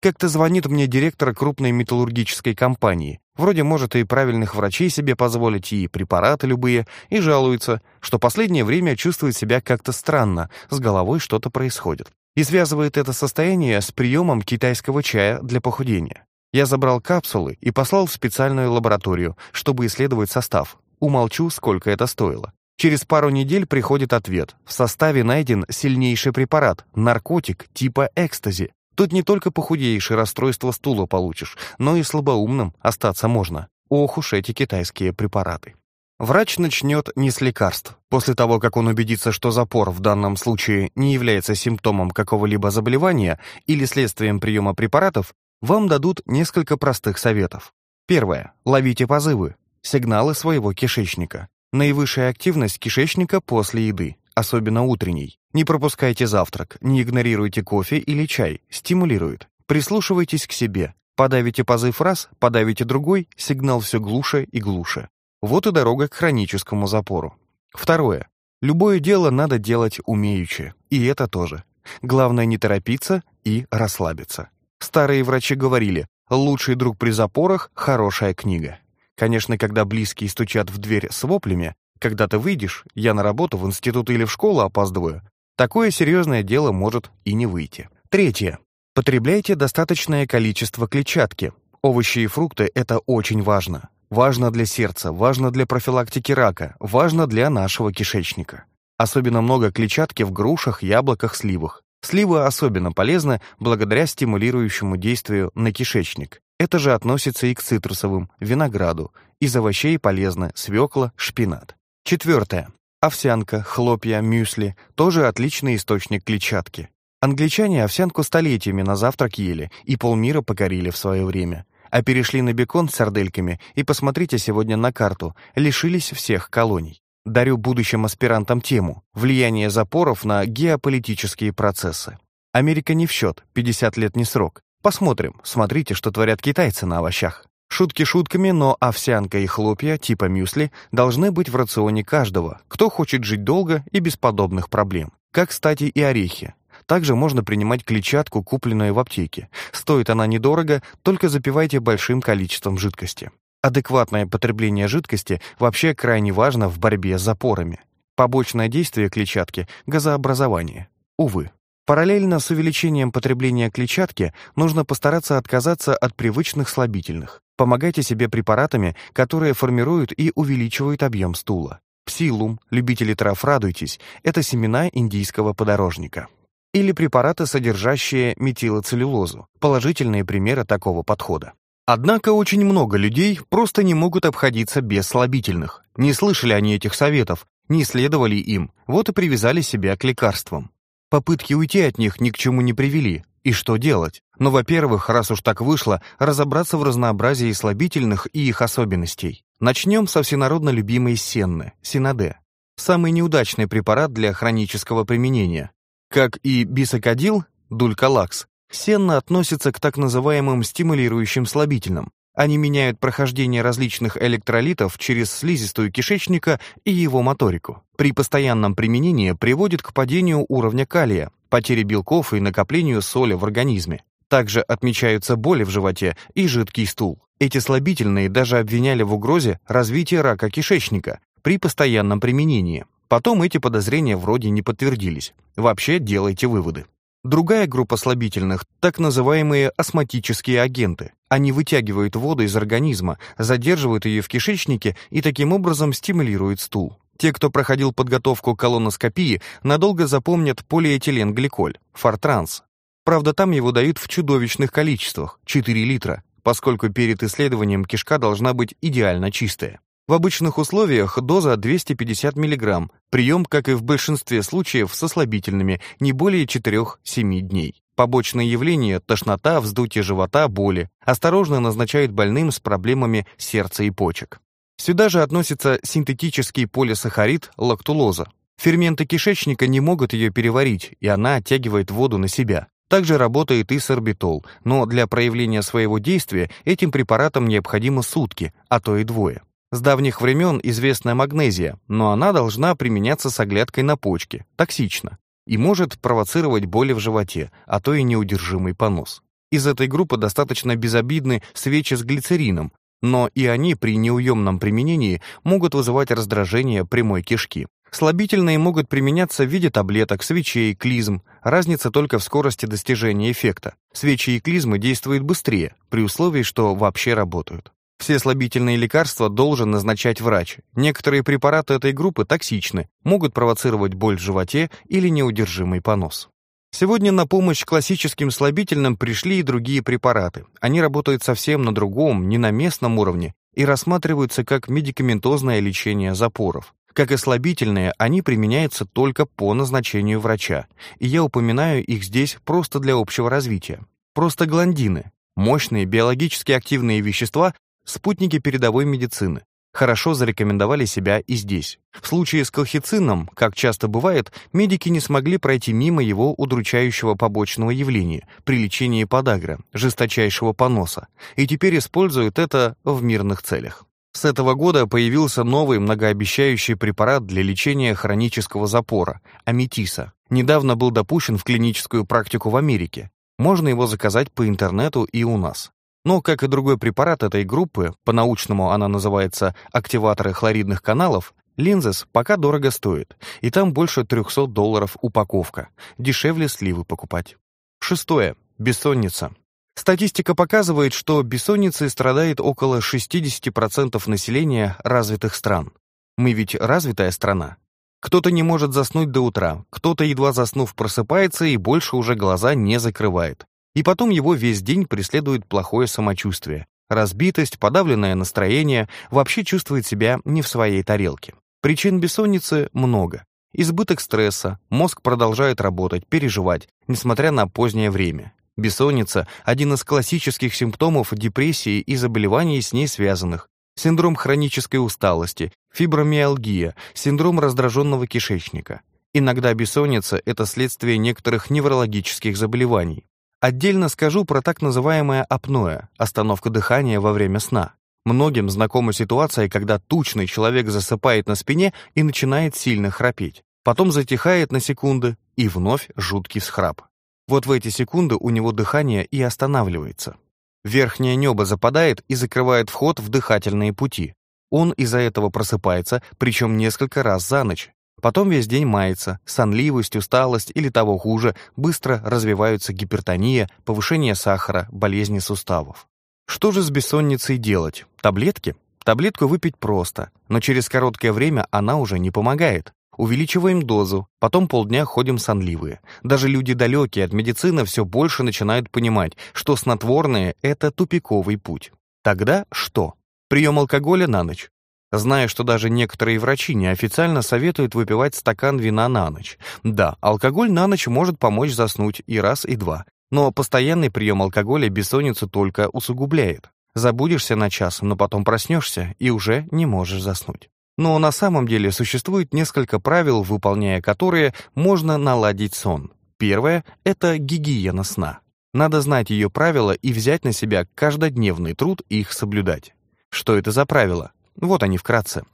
Как-то звонит мне директор крупной металлургической компании. Вроде может и правильных врачей себе позволить, и препараты любые, и жалуется, что последнее время чувствует себя как-то странно, с головой что-то происходит. И связывает это состояние с приемом китайского чая для похудения. Я забрал капсулы и послал в специальную лабораторию, чтобы исследовать состав. Умолчу, сколько это стоило. Через пару недель приходит ответ. В составе найден сильнейший препарат, наркотик типа экстази. Тут не только похудеешь и расстройство стула получишь, но и слабоумным остаться можно. Ох уж эти китайские препараты. Врач начнет не с лекарств. После того, как он убедится, что запор в данном случае не является симптомом какого-либо заболевания или следствием приема препаратов, вам дадут несколько простых советов. Первое. Ловите позывы, сигналы своего кишечника. Наивысшая активность кишечника после еды, особенно утренней. Не пропускайте завтрак, не игнорируйте кофе или чай, стимулирует. Прислушивайтесь к себе. Подавите позыв раз, подавите другой, сигнал все глуше и глуше. Вот и дорога к хроническому запору. Второе. Любое дело надо делать умеючи, и это тоже. Главное не торопиться и расслабиться. Старые врачи говорили, лучший друг при запорах – хорошая книга. Конечно, когда близкие стучат в дверь с воплями, когда ты выйдешь, я на работу, в институт или в школу опаздываю, такое серьезное дело может и не выйти. Третье. Потребляйте достаточное количество клетчатки. Овощи и фрукты – это очень важно. Важно для сердца, важно для профилактики рака, важно для нашего кишечника. Особенно много клетчатки в грушах, яблоках, сливах. Сливы особенно полезны благодаря стимулирующему действию на кишечник. Это же относится и к цитрусовым, винограду. Из овощей полезны свекла, шпинат. Четвертое. Овсянка, хлопья, мюсли – тоже отличный источник клетчатки. Англичане овсянку столетиями на завтрак ели и полмира покорили в свое время. А перешли на бекон с сардельками и посмотрите сегодня на карту, лишились всех колоний. Дарю будущим аспирантам тему «Влияние запоров на геополитические процессы». Америка не в счет, 50 лет не срок. Посмотрим, смотрите, что творят китайцы на овощах. Шутки шутками, но овсянка и хлопья типа мюсли должны быть в рационе каждого, кто хочет жить долго и без подобных проблем. Как, кстати, и орехи. Также можно принимать клетчатку, купленную в аптеке. Стоит она недорого, только запивайте большим количеством жидкости. Адекватное потребление жидкости вообще крайне важно в борьбе с запорами. Побочное действие клетчатки – газообразование. Увы. Параллельно с увеличением потребления клетчатки нужно постараться отказаться от привычных слабительных. Помогайте себе препаратами, которые формируют и увеличивают объем стула. Псилум, любители трав радуйтесь, это семена индийского подорожника. Или препараты, содержащие метилоцеллюлозу, положительные примеры такого подхода. Однако очень много людей просто не могут обходиться без слабительных. Не слышали они этих советов, не следовали им, вот и привязали себя к лекарствам. Попытки уйти от них ни к чему не привели. И что делать? Ну, во-первых, раз уж так вышло, разобраться в разнообразии слабительных и их особенностей. Начнем со всенародно любимой сенны, синаде. Самый неудачный препарат для хронического применения. Как и бисокодил, дулькалакс, Сенна относится к так называемым стимулирующим слабительным. Они меняют прохождение различных электролитов через слизистую кишечника и его моторику. При постоянном применении приводит к падению уровня калия, потере белков и накоплению соли в организме. Также отмечаются боли в животе и жидкий стул. Эти слабительные даже обвиняли в угрозе развития рака кишечника при постоянном применении. Потом эти подозрения вроде не подтвердились. Вообще делайте выводы. Другая группа слабительных – так называемые осмотические агенты. Они вытягивают воду из организма, задерживают ее в кишечнике и таким образом стимулируют стул. Те, кто проходил подготовку к колоноскопии, надолго запомнят полиэтиленгликоль, фортранс. Правда, там его дают в чудовищных количествах – 4 литра, поскольку перед исследованием кишка должна быть идеально чистая. В обычных условиях доза 250 мг, прием, как и в большинстве случаев, со слабительными, не более 4-7 дней. Побочные явления – тошнота, вздутие живота, боли. Осторожно назначают больным с проблемами сердца и почек. Сюда же относится синтетический полисахарид – лактулоза. Ферменты кишечника не могут ее переварить, и она оттягивает воду на себя. Также работает и сорбитол, но для проявления своего действия этим препаратом необходимо сутки, а то и двое. С давних времен известна магнезия, но она должна применяться с оглядкой на почки, токсично, и может провоцировать боли в животе, а то и неудержимый понос. Из этой группы достаточно безобидны свечи с глицерином, но и они при неуемном применении могут вызывать раздражение прямой кишки. Слабительные могут применяться в виде таблеток, свечей, клизм. Разница только в скорости достижения эффекта. Свечи и клизмы действуют быстрее, при условии, что вообще работают. Все слабительные лекарства должен назначать врач. Некоторые препараты этой группы токсичны, могут провоцировать боль в животе или неудержимый понос. Сегодня на помощь классическим слабительным пришли и другие препараты. Они работают совсем на другом, не на местном уровне и рассматриваются как медикаментозное лечение запоров. Как и слабительные, они применяются только по назначению врача, и я упоминаю их здесь просто для общего развития. Простагландины – мощные биологически активные вещества, спутники передовой медицины, хорошо зарекомендовали себя и здесь. В случае с колхицином, как часто бывает, медики не смогли пройти мимо его удручающего побочного явления при лечении подагра, жесточайшего поноса, и теперь используют это в мирных целях. С этого года появился новый многообещающий препарат для лечения хронического запора – аметиса. Недавно был допущен в клиническую практику в Америке. Можно его заказать по интернету и у нас. Но, как и другой препарат этой группы, по-научному она называется активаторы хлоридных каналов, Линзес пока дорого стоит, и там больше 300 долларов упаковка. Дешевле сливы покупать. Шестое. Бессонница. Статистика показывает, что бессонницей страдает около 60% населения развитых стран. Мы ведь развитая страна. Кто-то не может заснуть до утра, кто-то, едва заснув, просыпается и больше уже глаза не закрывает. И потом его весь день преследует плохое самочувствие. Разбитость, подавленное настроение, вообще чувствует себя не в своей тарелке. Причин бессонницы много. Избыток стресса, мозг продолжает работать, переживать, несмотря на позднее время. Бессонница – один из классических симптомов депрессии и заболеваний с ней связанных. Синдром хронической усталости, фибромиалгия, синдром раздраженного кишечника. Иногда бессонница – это следствие некоторых неврологических заболеваний. Отдельно скажу про так называемое апноэ – остановка дыхания во время сна. Многим знакома ситуация, когда тучный человек засыпает на спине и начинает сильно храпеть. Потом затихает на секунды, и вновь жуткий схрап. Вот в эти секунды у него дыхание и останавливается. Верхнее небо западает и закрывает вход в дыхательные пути. Он из-за этого просыпается, причем несколько раз за ночь. Потом весь день мается, сонливость, усталость или того хуже, быстро развиваются гипертония, повышение сахара, болезни суставов. Что же с бессонницей делать? Таблетки? Таблетку выпить просто, но через короткое время она уже не помогает. Увеличиваем дозу, потом полдня ходим сонливые. Даже люди далекие от медицины все больше начинают понимать, что снотворное – это тупиковый путь. Тогда что? Прием алкоголя на ночь. Зная, что даже некоторые врачи неофициально советуют выпивать стакан вина на ночь. Да, алкоголь на ночь может помочь заснуть и раз, и два. Но постоянный прием алкоголя бессонницу только усугубляет. Забудешься на час, но потом проснешься и уже не можешь заснуть. Но на самом деле существует несколько правил, выполняя которые можно наладить сон. Первое — это гигиена сна. Надо знать ее правила и взять на себя каждодневный труд их соблюдать. Что это за правила? Вот они вкратце.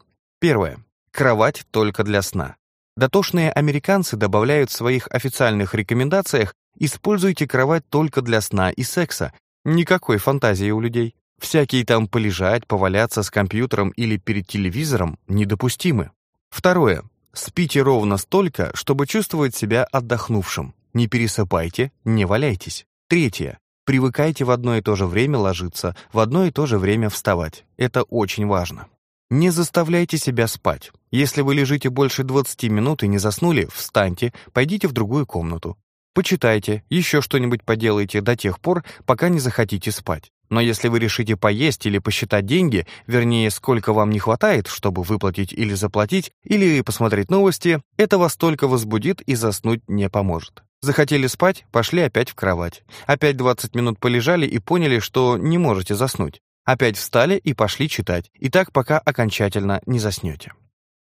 Первое. Кровать только для сна. Дотошные американцы добавляют в своих официальных рекомендациях «Используйте кровать только для сна и секса». Никакой фантазии у людей. Всякие там полежать, поваляться с компьютером или перед телевизором недопустимы. Второе. Спите ровно столько, чтобы чувствовать себя отдохнувшим. Не пересыпайте, не валяйтесь. Третье. Привыкайте в одно и то же время ложиться, в одно и то же время вставать. Это очень важно. Не заставляйте себя спать. Если вы лежите больше 20 минут и не заснули, встаньте, пойдите в другую комнату. Почитайте, еще что-нибудь поделайте до тех пор, пока не захотите спать. Но если вы решите поесть или посчитать деньги, вернее, сколько вам не хватает, чтобы выплатить или заплатить, или посмотреть новости, это вас только возбудит и заснуть не поможет. Захотели спать, пошли опять в кровать. Опять 20 минут полежали и поняли, что не можете заснуть. Опять встали и пошли читать. И так пока окончательно не заснете.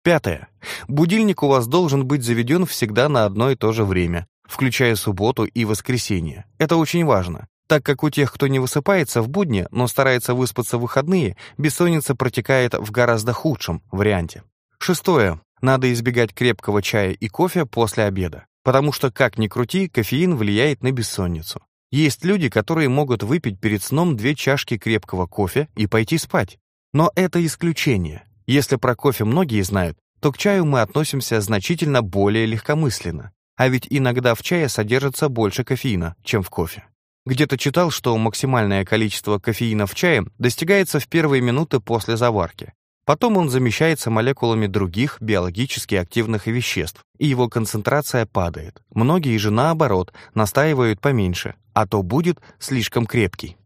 Пятое. Будильник у вас должен быть заведен всегда на одно и то же время, включая субботу и воскресенье. Это очень важно так как у тех, кто не высыпается в будни, но старается выспаться в выходные, бессонница протекает в гораздо худшем варианте. Шестое. Надо избегать крепкого чая и кофе после обеда, потому что, как ни крути, кофеин влияет на бессонницу. Есть люди, которые могут выпить перед сном две чашки крепкого кофе и пойти спать. Но это исключение. Если про кофе многие знают, то к чаю мы относимся значительно более легкомысленно. А ведь иногда в чае содержится больше кофеина, чем в кофе. Где-то читал, что максимальное количество кофеина в чае достигается в первые минуты после заварки. Потом он замещается молекулами других биологически активных веществ, и его концентрация падает. Многие же, наоборот, настаивают поменьше, а то будет слишком крепкий.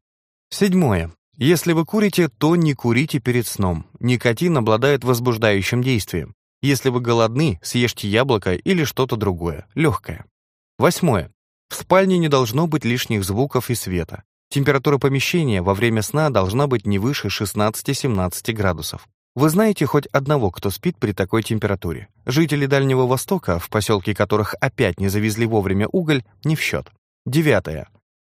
Седьмое. Если вы курите, то не курите перед сном. Никотин обладает возбуждающим действием. Если вы голодны, съешьте яблоко или что-то другое, легкое. Восьмое. В спальне не должно быть лишних звуков и света. Температура помещения во время сна должна быть не выше 16-17 градусов. Вы знаете хоть одного, кто спит при такой температуре? Жители Дальнего Востока, в поселке которых опять не завезли вовремя уголь, не в счет. Девятое.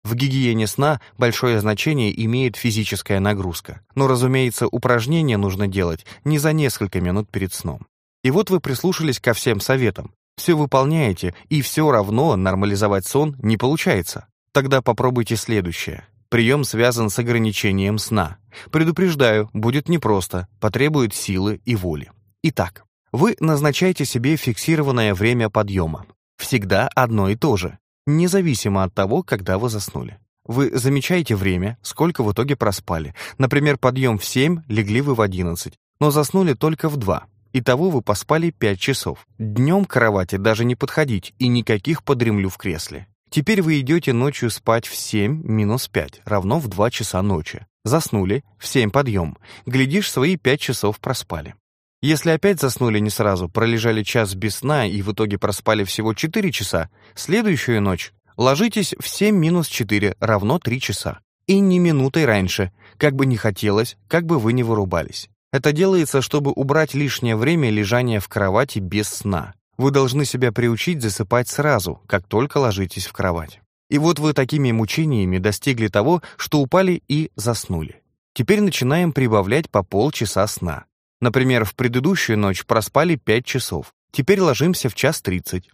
В гигиене сна большое значение имеет физическая нагрузка. Но, разумеется, упражнения нужно делать не за несколько минут перед сном. И вот вы прислушались ко всем советам все выполняете, и все равно нормализовать сон не получается. Тогда попробуйте следующее. Прием связан с ограничением сна. Предупреждаю, будет непросто, потребует силы и воли. Итак, вы назначаете себе фиксированное время подъема. Всегда одно и то же, независимо от того, когда вы заснули. Вы замечаете время, сколько в итоге проспали. Например, подъем в 7, легли вы в 11, но заснули только в 2. Итого вы поспали 5 часов. Днем к кровати даже не подходить и никаких подремлю в кресле. Теперь вы идете ночью спать в 7 минус 5, равно в 2 часа ночи. Заснули, в 7 подъем. Глядишь, свои 5 часов проспали. Если опять заснули не сразу, пролежали час без сна и в итоге проспали всего 4 часа, следующую ночь ложитесь в 7 минус 4, равно 3 часа. И не минутой раньше, как бы не хотелось, как бы вы не вырубались. Это делается, чтобы убрать лишнее время лежания в кровати без сна. Вы должны себя приучить засыпать сразу, как только ложитесь в кровать. И вот вы такими мучениями достигли того, что упали и заснули. Теперь начинаем прибавлять по полчаса сна. Например, в предыдущую ночь проспали 5 часов. Теперь ложимся в час 30.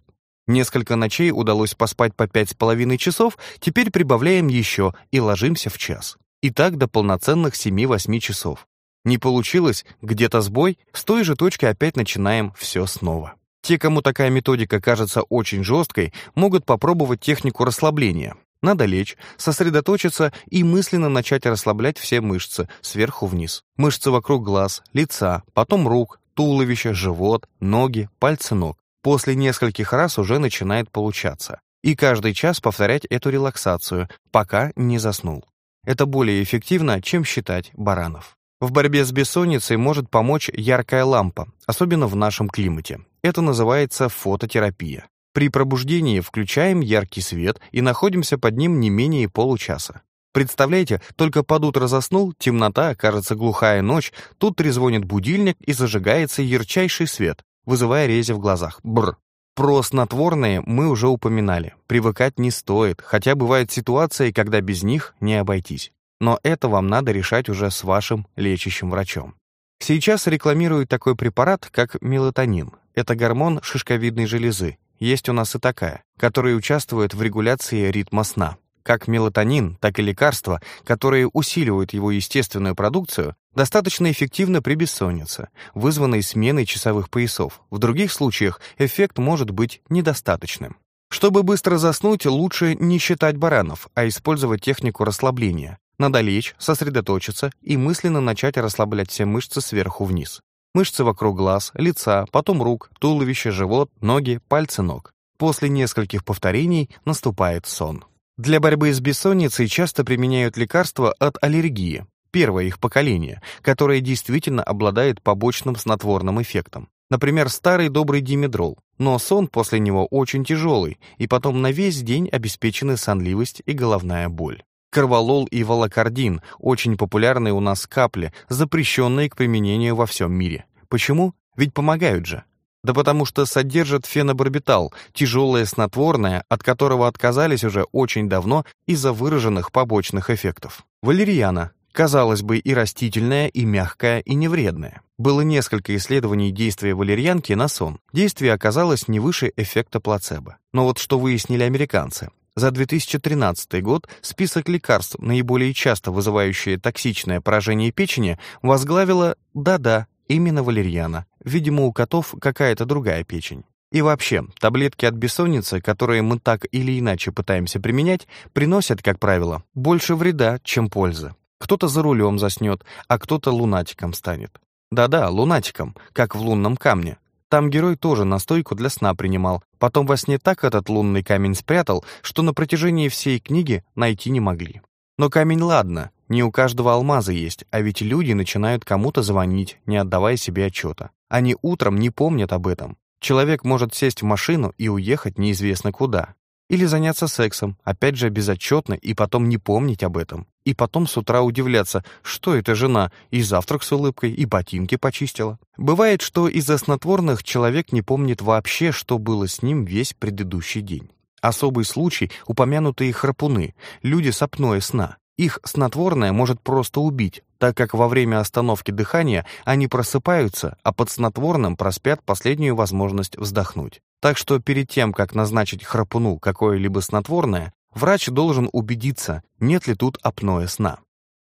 Несколько ночей удалось поспать по 5,5 часов, теперь прибавляем еще и ложимся в час. И так до полноценных 7-8 часов. Не получилось, где-то сбой, с той же точки опять начинаем все снова. Те, кому такая методика кажется очень жесткой, могут попробовать технику расслабления. Надо лечь, сосредоточиться и мысленно начать расслаблять все мышцы сверху вниз. Мышцы вокруг глаз, лица, потом рук, туловище, живот, ноги, пальцы ног. После нескольких раз уже начинает получаться. И каждый час повторять эту релаксацию, пока не заснул. Это более эффективно, чем считать баранов. В борьбе с бессонницей может помочь яркая лампа, особенно в нашем климате. Это называется фототерапия. При пробуждении включаем яркий свет и находимся под ним не менее получаса. Представляете, только под утро заснул, темнота, кажется глухая ночь, тут трезвонит будильник и зажигается ярчайший свет, вызывая рези в глазах. Бр. Про снотворные мы уже упоминали. Привыкать не стоит, хотя бывают ситуации, когда без них не обойтись. Но это вам надо решать уже с вашим лечащим врачом. Сейчас рекламируют такой препарат, как мелатонин. Это гормон шишковидной железы, есть у нас и такая, которая участвует в регуляции ритма сна. Как мелатонин, так и лекарства, которые усиливают его естественную продукцию, достаточно эффективны при бессоннице, вызванной сменой часовых поясов. В других случаях эффект может быть недостаточным. Чтобы быстро заснуть, лучше не считать баранов, а использовать технику расслабления. Надо лечь, сосредоточиться и мысленно начать расслаблять все мышцы сверху вниз мышцы вокруг глаз, лица, потом рук, туловище, живот, ноги, пальцы ног. После нескольких повторений наступает сон. Для борьбы с бессонницей часто применяют лекарства от аллергии, первое их поколение, которое действительно обладает побочным снотворным эффектом. Например, старый добрый димедрол, но сон после него очень тяжелый, и потом на весь день обеспечены сонливость и головная боль. Карвалол и волокардин – очень популярные у нас капли, запрещенные к применению во всем мире. Почему? Ведь помогают же. Да потому что содержат фенобарбитал, тяжелое снотворное, от которого отказались уже очень давно из-за выраженных побочных эффектов. Валерьяна, казалось бы, и растительная, и мягкая, и невредная. Было несколько исследований действия валерьянки на сон. Действие оказалось не выше эффекта плацебо. Но вот что выяснили американцы. За 2013 год список лекарств, наиболее часто вызывающие токсичное поражение печени, возглавила, да-да, именно валерьяна. Видимо, у котов какая-то другая печень. И вообще, таблетки от бессонницы, которые мы так или иначе пытаемся применять, приносят, как правило, больше вреда, чем пользы. Кто-то за рулем заснет, а кто-то лунатиком станет. Да-да, лунатиком, как в лунном камне. Там герой тоже настойку для сна принимал. Потом во сне так этот лунный камень спрятал, что на протяжении всей книги найти не могли. Но камень ладно, не у каждого алмаза есть, а ведь люди начинают кому-то звонить, не отдавая себе отчета. Они утром не помнят об этом. Человек может сесть в машину и уехать неизвестно куда. Или заняться сексом, опять же безотчетно, и потом не помнить об этом. И потом с утра удивляться, что эта жена и завтрак с улыбкой, и ботинки почистила. Бывает, что из-за снотворных человек не помнит вообще, что было с ним весь предыдущий день. Особый случай — упомянутые храпуны, люди с сна. Их снотворное может просто убить, так как во время остановки дыхания они просыпаются, а под снотворным проспят последнюю возможность вздохнуть. Так что перед тем, как назначить храпуну какое-либо снотворное, врач должен убедиться, нет ли тут апноэ сна.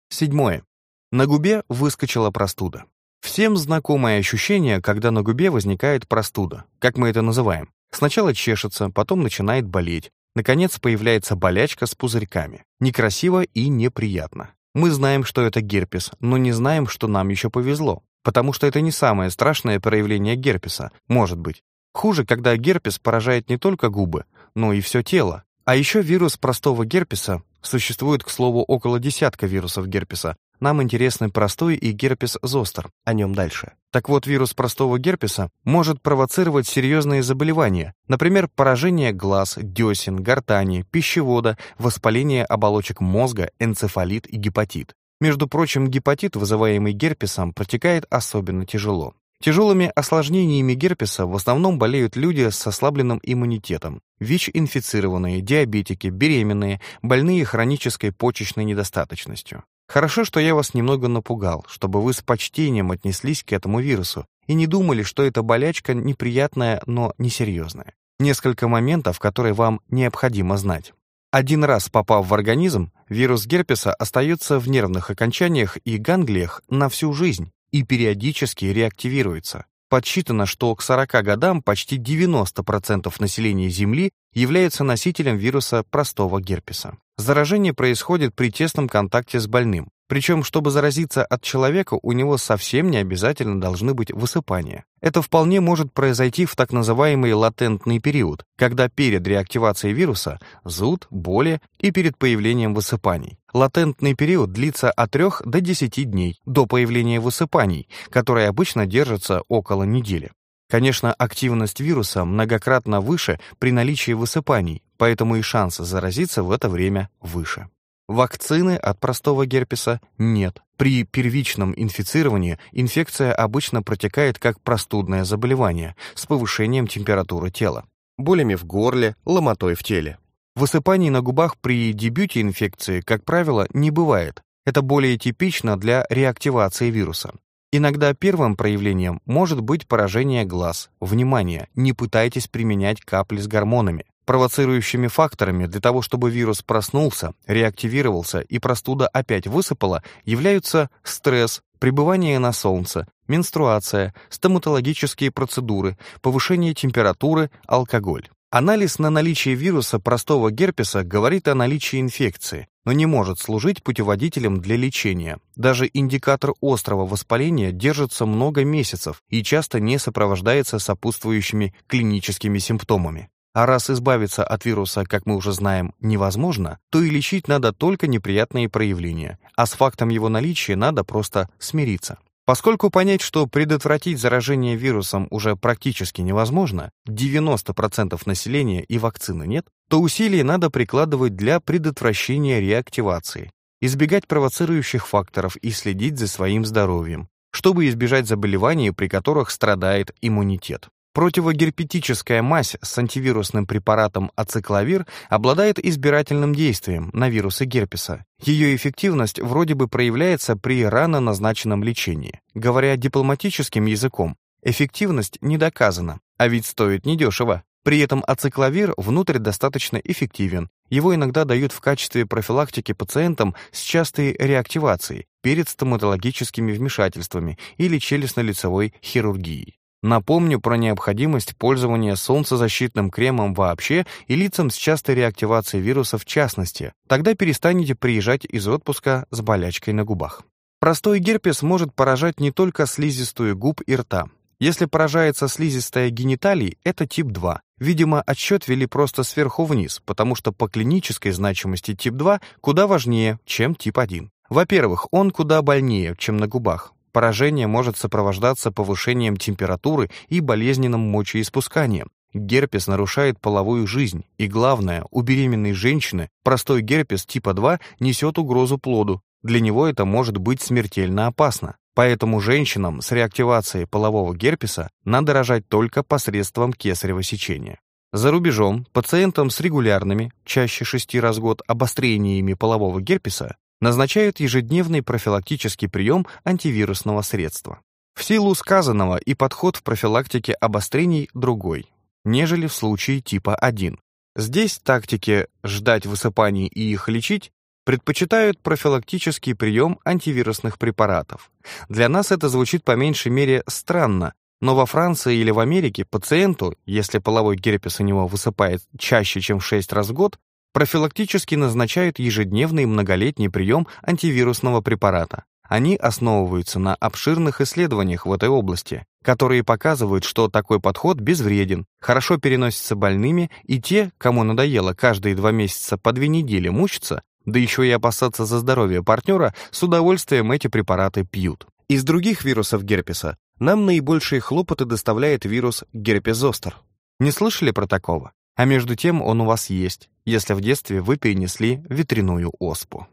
Седьмое. На губе выскочила простуда. Всем знакомое ощущение, когда на губе возникает простуда, как мы это называем. Сначала чешется, потом начинает болеть. Наконец появляется болячка с пузырьками. Некрасиво и неприятно. Мы знаем, что это герпес, но не знаем, что нам еще повезло. Потому что это не самое страшное проявление герпеса, может быть. Хуже, когда герпес поражает не только губы, но и все тело. А еще вирус простого герпеса, существует, к слову, около десятка вирусов герпеса, нам интересны простой и герпес зостер, о нем дальше. Так вот, вирус простого герпеса может провоцировать серьезные заболевания, например, поражение глаз, десен, гортани, пищевода, воспаление оболочек мозга, энцефалит и гепатит. Между прочим, гепатит, вызываемый герпесом, протекает особенно тяжело. Тяжелыми осложнениями герпеса в основном болеют люди с ослабленным иммунитетом, ВИЧ-инфицированные, диабетики, беременные, больные хронической почечной недостаточностью. Хорошо, что я вас немного напугал, чтобы вы с почтением отнеслись к этому вирусу и не думали, что эта болячка неприятная, но несерьезная. Несколько моментов, которые вам необходимо знать. Один раз попав в организм, вирус герпеса остается в нервных окончаниях и ганглиях на всю жизнь и периодически реактивируется. Подсчитано, что к 40 годам почти 90% населения Земли является носителем вируса простого герпеса. Заражение происходит при тесном контакте с больным. Причем, чтобы заразиться от человека, у него совсем не обязательно должны быть высыпания. Это вполне может произойти в так называемый латентный период, когда перед реактивацией вируса зуд, боли и перед появлением высыпаний. Латентный период длится от 3 до 10 дней до появления высыпаний, которые обычно держатся около недели. Конечно, активность вируса многократно выше при наличии высыпаний, поэтому и шансы заразиться в это время выше. Вакцины от простого герпеса нет. При первичном инфицировании инфекция обычно протекает как простудное заболевание с повышением температуры тела, болями в горле, ломотой в теле. Высыпаний на губах при дебюте инфекции, как правило, не бывает. Это более типично для реактивации вируса. Иногда первым проявлением может быть поражение глаз. Внимание, не пытайтесь применять капли с гормонами. Провоцирующими факторами для того, чтобы вирус проснулся, реактивировался и простуда опять высыпала, являются стресс, пребывание на солнце, менструация, стоматологические процедуры, повышение температуры, алкоголь. Анализ на наличие вируса простого герпеса говорит о наличии инфекции, но не может служить путеводителем для лечения. Даже индикатор острого воспаления держится много месяцев и часто не сопровождается сопутствующими клиническими симптомами. А раз избавиться от вируса, как мы уже знаем, невозможно, то и лечить надо только неприятные проявления, а с фактом его наличия надо просто смириться. Поскольку понять, что предотвратить заражение вирусом уже практически невозможно, 90% населения и вакцины нет, то усилия надо прикладывать для предотвращения реактивации, избегать провоцирующих факторов и следить за своим здоровьем, чтобы избежать заболеваний, при которых страдает иммунитет. Противогерпетическая мазь с антивирусным препаратом ацикловир обладает избирательным действием на вирусы герпеса. Ее эффективность вроде бы проявляется при рано назначенном лечении. Говоря дипломатическим языком, эффективность не доказана, а ведь стоит недешево. При этом ацикловир внутрь достаточно эффективен. Его иногда дают в качестве профилактики пациентам с частой реактивацией перед стоматологическими вмешательствами или челюстно-лицевой хирургией. Напомню про необходимость пользования солнцезащитным кремом вообще и лицам с частой реактивацией вируса в частности. Тогда перестанете приезжать из отпуска с болячкой на губах. Простой герпес может поражать не только слизистую губ и рта. Если поражается слизистая гениталий, это тип 2. Видимо, отсчет вели просто сверху вниз, потому что по клинической значимости тип 2 куда важнее, чем тип 1. Во-первых, он куда больнее, чем на губах. Поражение может сопровождаться повышением температуры и болезненным мочеиспусканием. Герпес нарушает половую жизнь, и главное, у беременной женщины простой герпес типа 2 несет угрозу плоду. Для него это может быть смертельно опасно. Поэтому женщинам с реактивацией полового герпеса надо рожать только посредством кесарево сечения. За рубежом пациентам с регулярными, чаще 6 раз в год, обострениями полового герпеса назначают ежедневный профилактический прием антивирусного средства. В силу сказанного и подход в профилактике обострений другой, нежели в случае типа 1. Здесь тактики «ждать высыпаний и их лечить» предпочитают профилактический прием антивирусных препаратов. Для нас это звучит по меньшей мере странно, но во Франции или в Америке пациенту, если половой герпес у него высыпает чаще, чем в 6 раз в год, профилактически назначают ежедневный многолетний прием антивирусного препарата. Они основываются на обширных исследованиях в этой области, которые показывают, что такой подход безвреден, хорошо переносится больными, и те, кому надоело каждые два месяца по две недели мучиться, да еще и опасаться за здоровье партнера, с удовольствием эти препараты пьют. Из других вирусов герпеса нам наибольшие хлопоты доставляет вирус герпес-зостер. Не слышали про такого? А между тем он у вас есть, если в детстве вы перенесли ветряную оспу.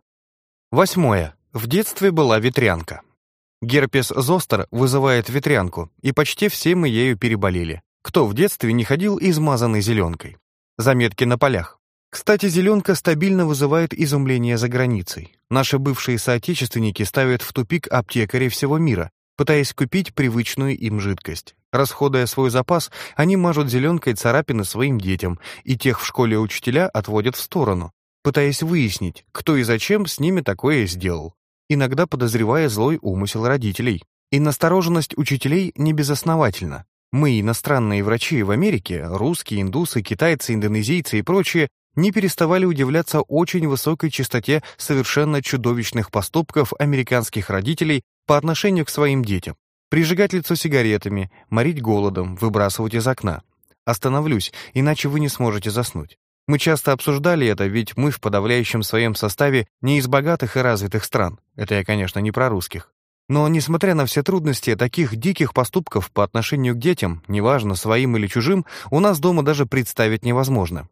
Восьмое. В детстве была ветрянка. Герпес зостер вызывает ветрянку, и почти все мы ею переболели. Кто в детстве не ходил измазанной зеленкой? Заметки на полях. Кстати, зеленка стабильно вызывает изумление за границей. Наши бывшие соотечественники ставят в тупик аптекарей всего мира, пытаясь купить привычную им жидкость. Расходуя свой запас, они мажут зеленкой царапины своим детям, и тех в школе учителя отводят в сторону. пытаясь выяснить, кто и зачем с ними такое сделал, иногда подозревая злой умысел родителей. И настороженность учителей не безосновательна. Мы, иностранные врачи в Америке, русские, индусы, китайцы, индонезийцы и прочие, не переставали удивляться очень высокой частоте совершенно чудовищных поступков американских родителей по отношению к своим детям. Прижигать лицо сигаретами, морить голодом, выбрасывать из окна. Остановлюсь, иначе вы не сможете заснуть. Мы часто обсуждали это, ведь мы в подавляющем своем составе не из богатых и развитых стран. Это я, конечно, не про русских. Но, несмотря на все трудности, таких диких поступков по отношению к детям, неважно, своим или чужим, у нас дома даже представить невозможно.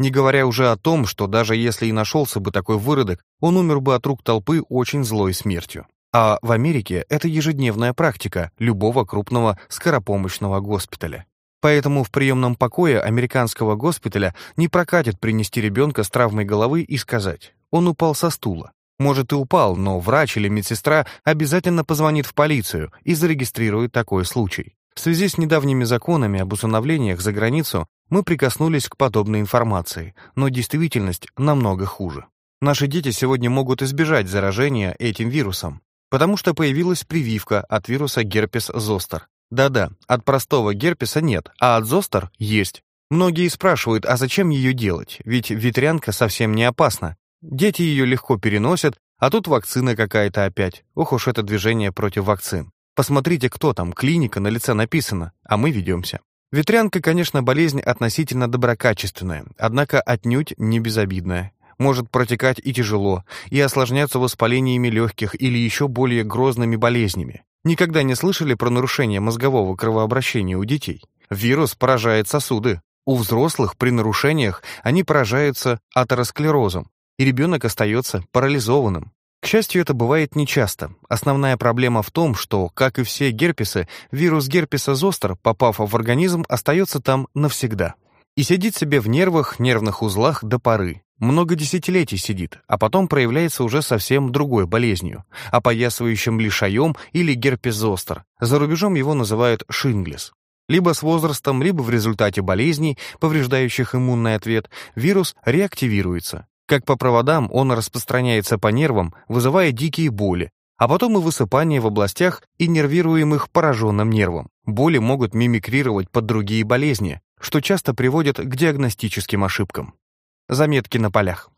Не говоря уже о том, что даже если и нашелся бы такой выродок, он умер бы от рук толпы очень злой смертью. А в Америке это ежедневная практика любого крупного скоропомощного госпиталя. Поэтому в приемном покое американского госпиталя не прокатит принести ребенка с травмой головы и сказать «он упал со стула». Может и упал, но врач или медсестра обязательно позвонит в полицию и зарегистрирует такой случай. В связи с недавними законами об усыновлениях за границу мы прикоснулись к подобной информации, но действительность намного хуже. Наши дети сегодня могут избежать заражения этим вирусом, потому что появилась прививка от вируса герпес-зостер. Да-да, от простого герпеса нет, а от зостер есть. Многие спрашивают, а зачем ее делать, ведь ветрянка совсем не опасна. Дети ее легко переносят, а тут вакцина какая-то опять. Ох уж это движение против вакцин. Посмотрите, кто там, клиника на лице написано, а мы ведемся. Ветрянка, конечно, болезнь относительно доброкачественная, однако отнюдь не безобидная. Может протекать и тяжело, и осложняться воспалениями легких или еще более грозными болезнями. Никогда не слышали про нарушение мозгового кровообращения у детей? Вирус поражает сосуды. У взрослых при нарушениях они поражаются атеросклерозом, и ребенок остается парализованным. К счастью, это бывает нечасто. Основная проблема в том, что, как и все герпесы, вирус герпеса зостер, попав в организм, остается там навсегда. И сидит себе в нервах, нервных узлах до поры. Много десятилетий сидит, а потом проявляется уже совсем другой болезнью, опоясывающим лишаем или герпес зостер. За рубежом его называют шинглис. Либо с возрастом, либо в результате болезней, повреждающих иммунный ответ, вирус реактивируется, как по проводам он распространяется по нервам, вызывая дикие боли, а потом и высыпание в областях, иннервируемых пораженным нервом. Боли могут мимикрировать под другие болезни, что часто приводит к диагностическим ошибкам. Заметки на полях.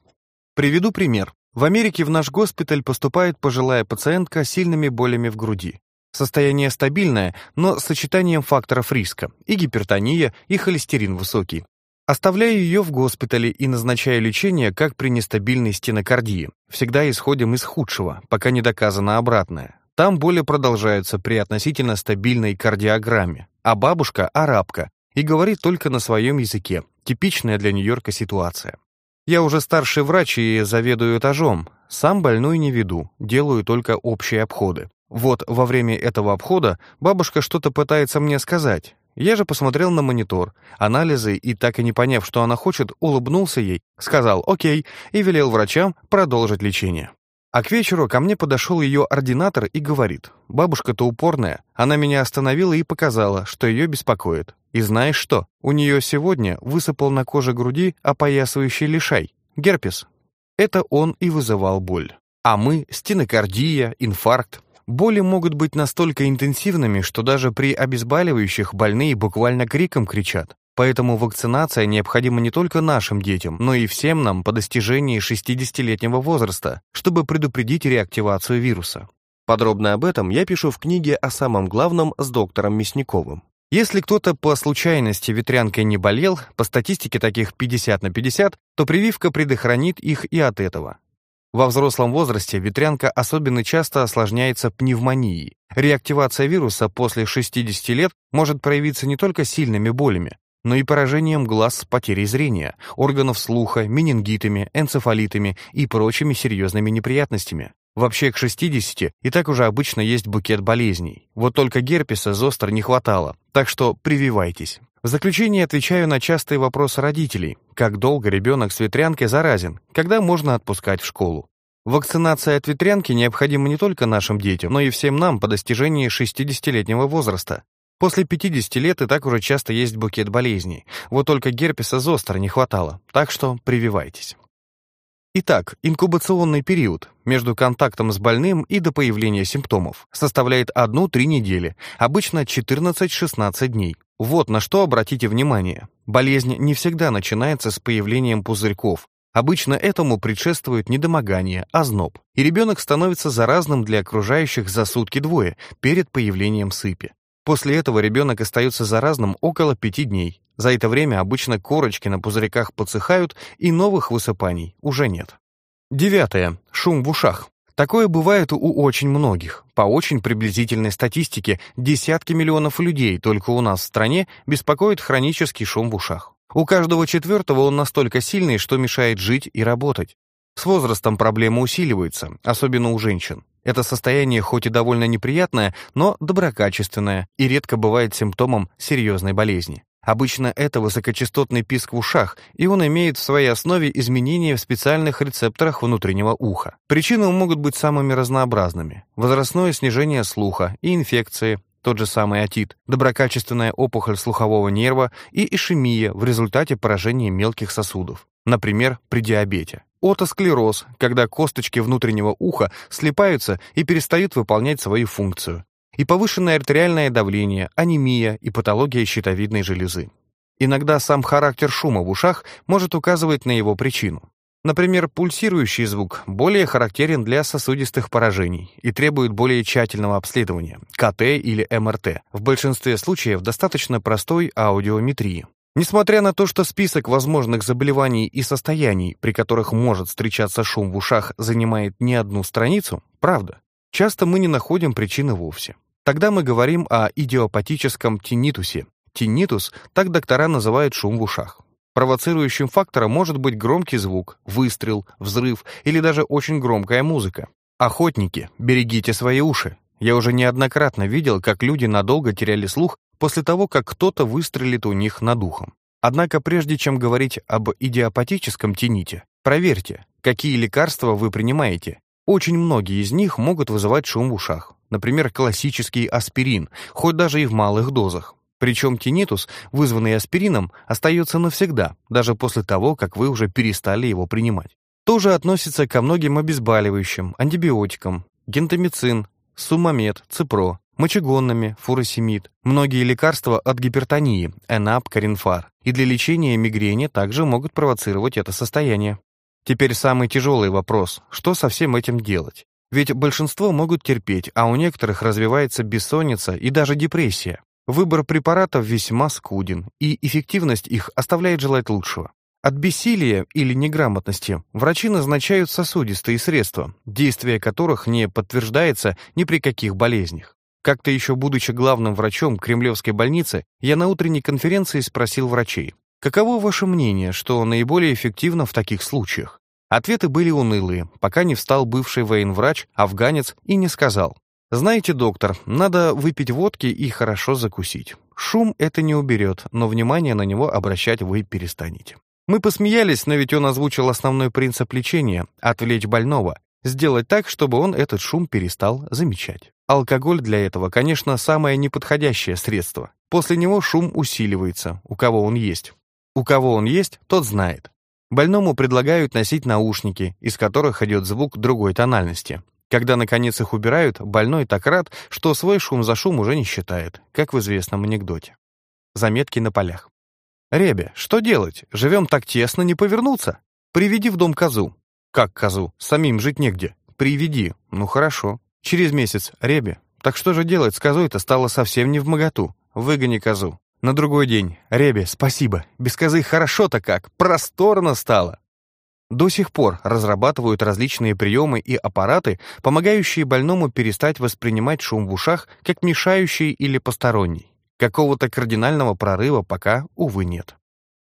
Приведу пример. В Америке в наш госпиталь поступает пожилая пациентка с сильными болями в груди. Состояние стабильное, но с сочетанием факторов риска – и гипертония, и холестерин высокий. Оставляю ее в госпитале и назначаю лечение как при нестабильной стенокардии. Всегда исходим из худшего, пока не доказано обратное. Там боли продолжаются при относительно стабильной кардиограмме. А бабушка – арабка и говорит только на своем языке. Типичная для Нью-Йорка ситуация. Я уже старший врач и заведую этажом. Сам больной не веду, делаю только общие обходы. Вот во время этого обхода бабушка что-то пытается мне сказать. Я же посмотрел на монитор, анализы и, так и не поняв, что она хочет, улыбнулся ей, сказал «Окей» и велел врачам продолжить лечение. А к вечеру ко мне подошел ее ординатор и говорит, «Бабушка-то упорная, она меня остановила и показала, что ее беспокоит. И знаешь что? У нее сегодня высыпал на коже груди опоясывающий лишай, герпес. Это он и вызывал боль. А мы — стенокардия, инфаркт, Боли могут быть настолько интенсивными, что даже при обезболивающих больные буквально криком кричат. Поэтому вакцинация необходима не только нашим детям, но и всем нам по достижении 60-летнего возраста, чтобы предупредить реактивацию вируса. Подробно об этом я пишу в книге о самом главном с доктором Мясниковым. Если кто-то по случайности ветрянкой не болел, по статистике таких 50 на 50, то прививка предохранит их и от этого. Во взрослом возрасте ветрянка особенно часто осложняется пневмонией. Реактивация вируса после 60 лет может проявиться не только сильными болями, но и поражением глаз с потерей зрения, органов слуха, менингитами, энцефалитами и прочими серьезными неприятностями. Вообще к 60 и так уже обычно есть букет болезней. Вот только герпеса зостр не хватало, так что прививайтесь. В заключение отвечаю на частые вопросы родителей. Как долго ребенок с ветрянкой заразен? Когда можно отпускать в школу? Вакцинация от ветрянки необходима не только нашим детям, но и всем нам по достижении 60-летнего возраста. После 50 лет и так уже часто есть букет болезней. Вот только герпеса зостра не хватало, так что прививайтесь. Итак, инкубационный период между контактом с больным и до появления симптомов составляет 1-3 недели, обычно 14-16 дней. Вот на что обратите внимание. Болезнь не всегда начинается с появлением пузырьков. Обычно этому предшествует недомогание, озноб, и ребенок становится заразным для окружающих за сутки-двое перед появлением сыпи. После этого ребенок остается заразным около 5 дней, за это время обычно корочки на пузырьках подсыхают, и новых высыпаний уже нет. Девятое. Шум в ушах. Такое бывает у очень многих. По очень приблизительной статистике, десятки миллионов людей только у нас в стране беспокоит хронический шум в ушах. У каждого четвертого он настолько сильный, что мешает жить и работать. С возрастом проблема усиливается, особенно у женщин. Это состояние хоть и довольно неприятное, но доброкачественное и редко бывает симптомом серьезной болезни. Обычно это высокочастотный писк в ушах, и он имеет в своей основе изменения в специальных рецепторах внутреннего уха. Причины могут быть самыми разнообразными. Возрастное снижение слуха и инфекции, тот же самый отит, доброкачественная опухоль слухового нерва и ишемия в результате поражения мелких сосудов, например, при диабете. Отосклероз, когда косточки внутреннего уха слипаются и перестают выполнять свою функцию и повышенное артериальное давление, анемия и патология щитовидной железы. Иногда сам характер шума в ушах может указывать на его причину. Например, пульсирующий звук более характерен для сосудистых поражений и требует более тщательного обследования, КТ или МРТ, в большинстве случаев достаточно простой аудиометрии. Несмотря на то, что список возможных заболеваний и состояний, при которых может встречаться шум в ушах, занимает не одну страницу, правда, часто мы не находим причины вовсе. Тогда мы говорим о идиопатическом тиннитусе. Тиннитус – так доктора называют шум в ушах. Провоцирующим фактором может быть громкий звук, выстрел, взрыв или даже очень громкая музыка. Охотники, берегите свои уши. Я уже неоднократно видел, как люди надолго теряли слух после того, как кто-то выстрелит у них над ухом. Однако прежде чем говорить об идиопатическом тините, проверьте, какие лекарства вы принимаете. Очень многие из них могут вызывать шум в ушах например, классический аспирин, хоть даже и в малых дозах. Причем тинитус, вызванный аспирином, остается навсегда, даже после того, как вы уже перестали его принимать. Тоже относится ко многим обезболивающим, антибиотикам, гентамицин, сумамед, ципро, мочегонными, фуросемид, многие лекарства от гипертонии, энап, коринфар, и для лечения мигрени также могут провоцировать это состояние. Теперь самый тяжелый вопрос, что со всем этим делать? Ведь большинство могут терпеть, а у некоторых развивается бессонница и даже депрессия. Выбор препаратов весьма скуден, и эффективность их оставляет желать лучшего. От бессилия или неграмотности врачи назначают сосудистые средства, действие которых не подтверждается ни при каких болезнях. Как-то еще будучи главным врачом Кремлевской больницы, я на утренней конференции спросил врачей, каково ваше мнение, что наиболее эффективно в таких случаях? Ответы были унылые, пока не встал бывший военврач, афганец, и не сказал. «Знаете, доктор, надо выпить водки и хорошо закусить. Шум это не уберет, но внимание на него обращать вы перестанете». Мы посмеялись, но ведь он озвучил основной принцип лечения — отвлечь больного, сделать так, чтобы он этот шум перестал замечать. Алкоголь для этого, конечно, самое неподходящее средство. После него шум усиливается, у кого он есть. У кого он есть, тот знает. Больному предлагают носить наушники, из которых идет звук другой тональности. Когда, наконец, их убирают, больной так рад, что свой шум за шум уже не считает, как в известном анекдоте. Заметки на полях. «Ребе, что делать? Живем так тесно, не повернуться. Приведи в дом козу». «Как козу? Самим жить негде». «Приведи». «Ну хорошо». Через месяц. «Ребе, так что же делать с козой-то стало совсем не в моготу. Выгони козу». На другой день. Ребе, спасибо. Без козы хорошо-то как. Просторно стало. До сих пор разрабатывают различные приемы и аппараты, помогающие больному перестать воспринимать шум в ушах как мешающий или посторонний. Какого-то кардинального прорыва пока, увы, нет.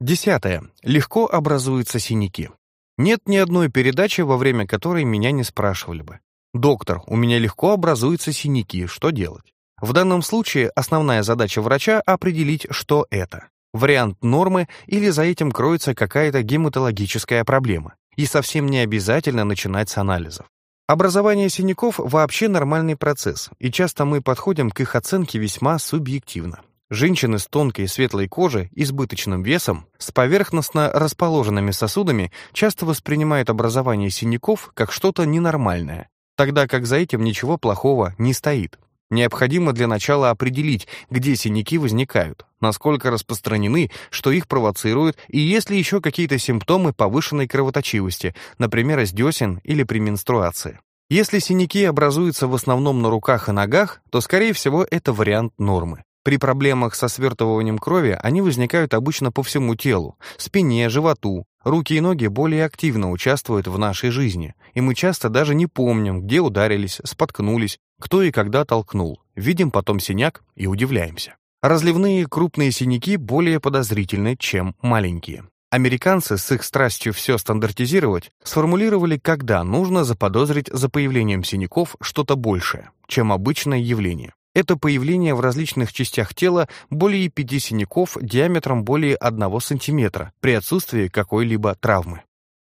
Десятое. Легко образуются синяки. Нет ни одной передачи, во время которой меня не спрашивали бы. «Доктор, у меня легко образуются синяки, что делать?» В данном случае основная задача врача — определить, что это. Вариант нормы или за этим кроется какая-то гематологическая проблема. И совсем не обязательно начинать с анализов. Образование синяков вообще нормальный процесс, и часто мы подходим к их оценке весьма субъективно. Женщины с тонкой светлой кожей, избыточным весом, с поверхностно расположенными сосудами часто воспринимают образование синяков как что-то ненормальное, тогда как за этим ничего плохого не стоит. Необходимо для начала определить, где синяки возникают, насколько распространены, что их провоцирует и есть ли еще какие-то симптомы повышенной кровоточивости, например, из десен или при менструации. Если синяки образуются в основном на руках и ногах, то, скорее всего, это вариант нормы. При проблемах со свертыванием крови они возникают обычно по всему телу, спине, животу. Руки и ноги более активно участвуют в нашей жизни, и мы часто даже не помним, где ударились, споткнулись, кто и когда толкнул. Видим потом синяк и удивляемся. Разливные крупные синяки более подозрительны, чем маленькие. Американцы с их страстью все стандартизировать сформулировали, когда нужно заподозрить за появлением синяков что-то большее, чем обычное явление. Это появление в различных частях тела более пяти синяков диаметром более 1 см при отсутствии какой-либо травмы.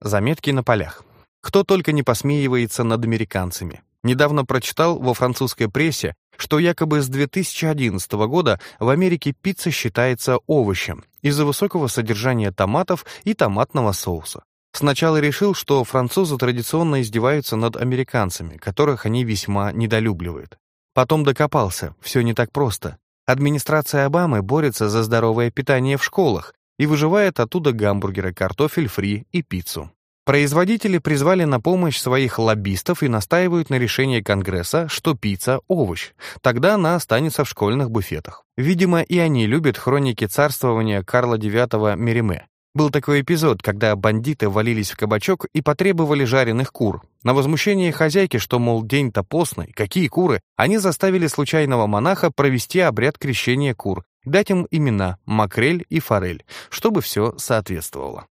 Заметки на полях. Кто только не посмеивается над американцами. Недавно прочитал во французской прессе, что якобы с 2011 года в Америке пицца считается овощем из-за высокого содержания томатов и томатного соуса. Сначала решил, что французы традиционно издеваются над американцами, которых они весьма недолюбливают. Потом докопался, все не так просто. Администрация Обамы борется за здоровое питание в школах и выживает оттуда гамбургеры, картофель фри и пиццу. Производители призвали на помощь своих лоббистов и настаивают на решении Конгресса, что пицца – овощ. Тогда она останется в школьных буфетах. Видимо, и они любят хроники царствования Карла IX Мериме. Был такой эпизод, когда бандиты валились в кабачок и потребовали жареных кур. На возмущение хозяйки, что, мол, день-то постный, какие куры, они заставили случайного монаха провести обряд крещения кур, дать им имена Макрель и Форель, чтобы все соответствовало.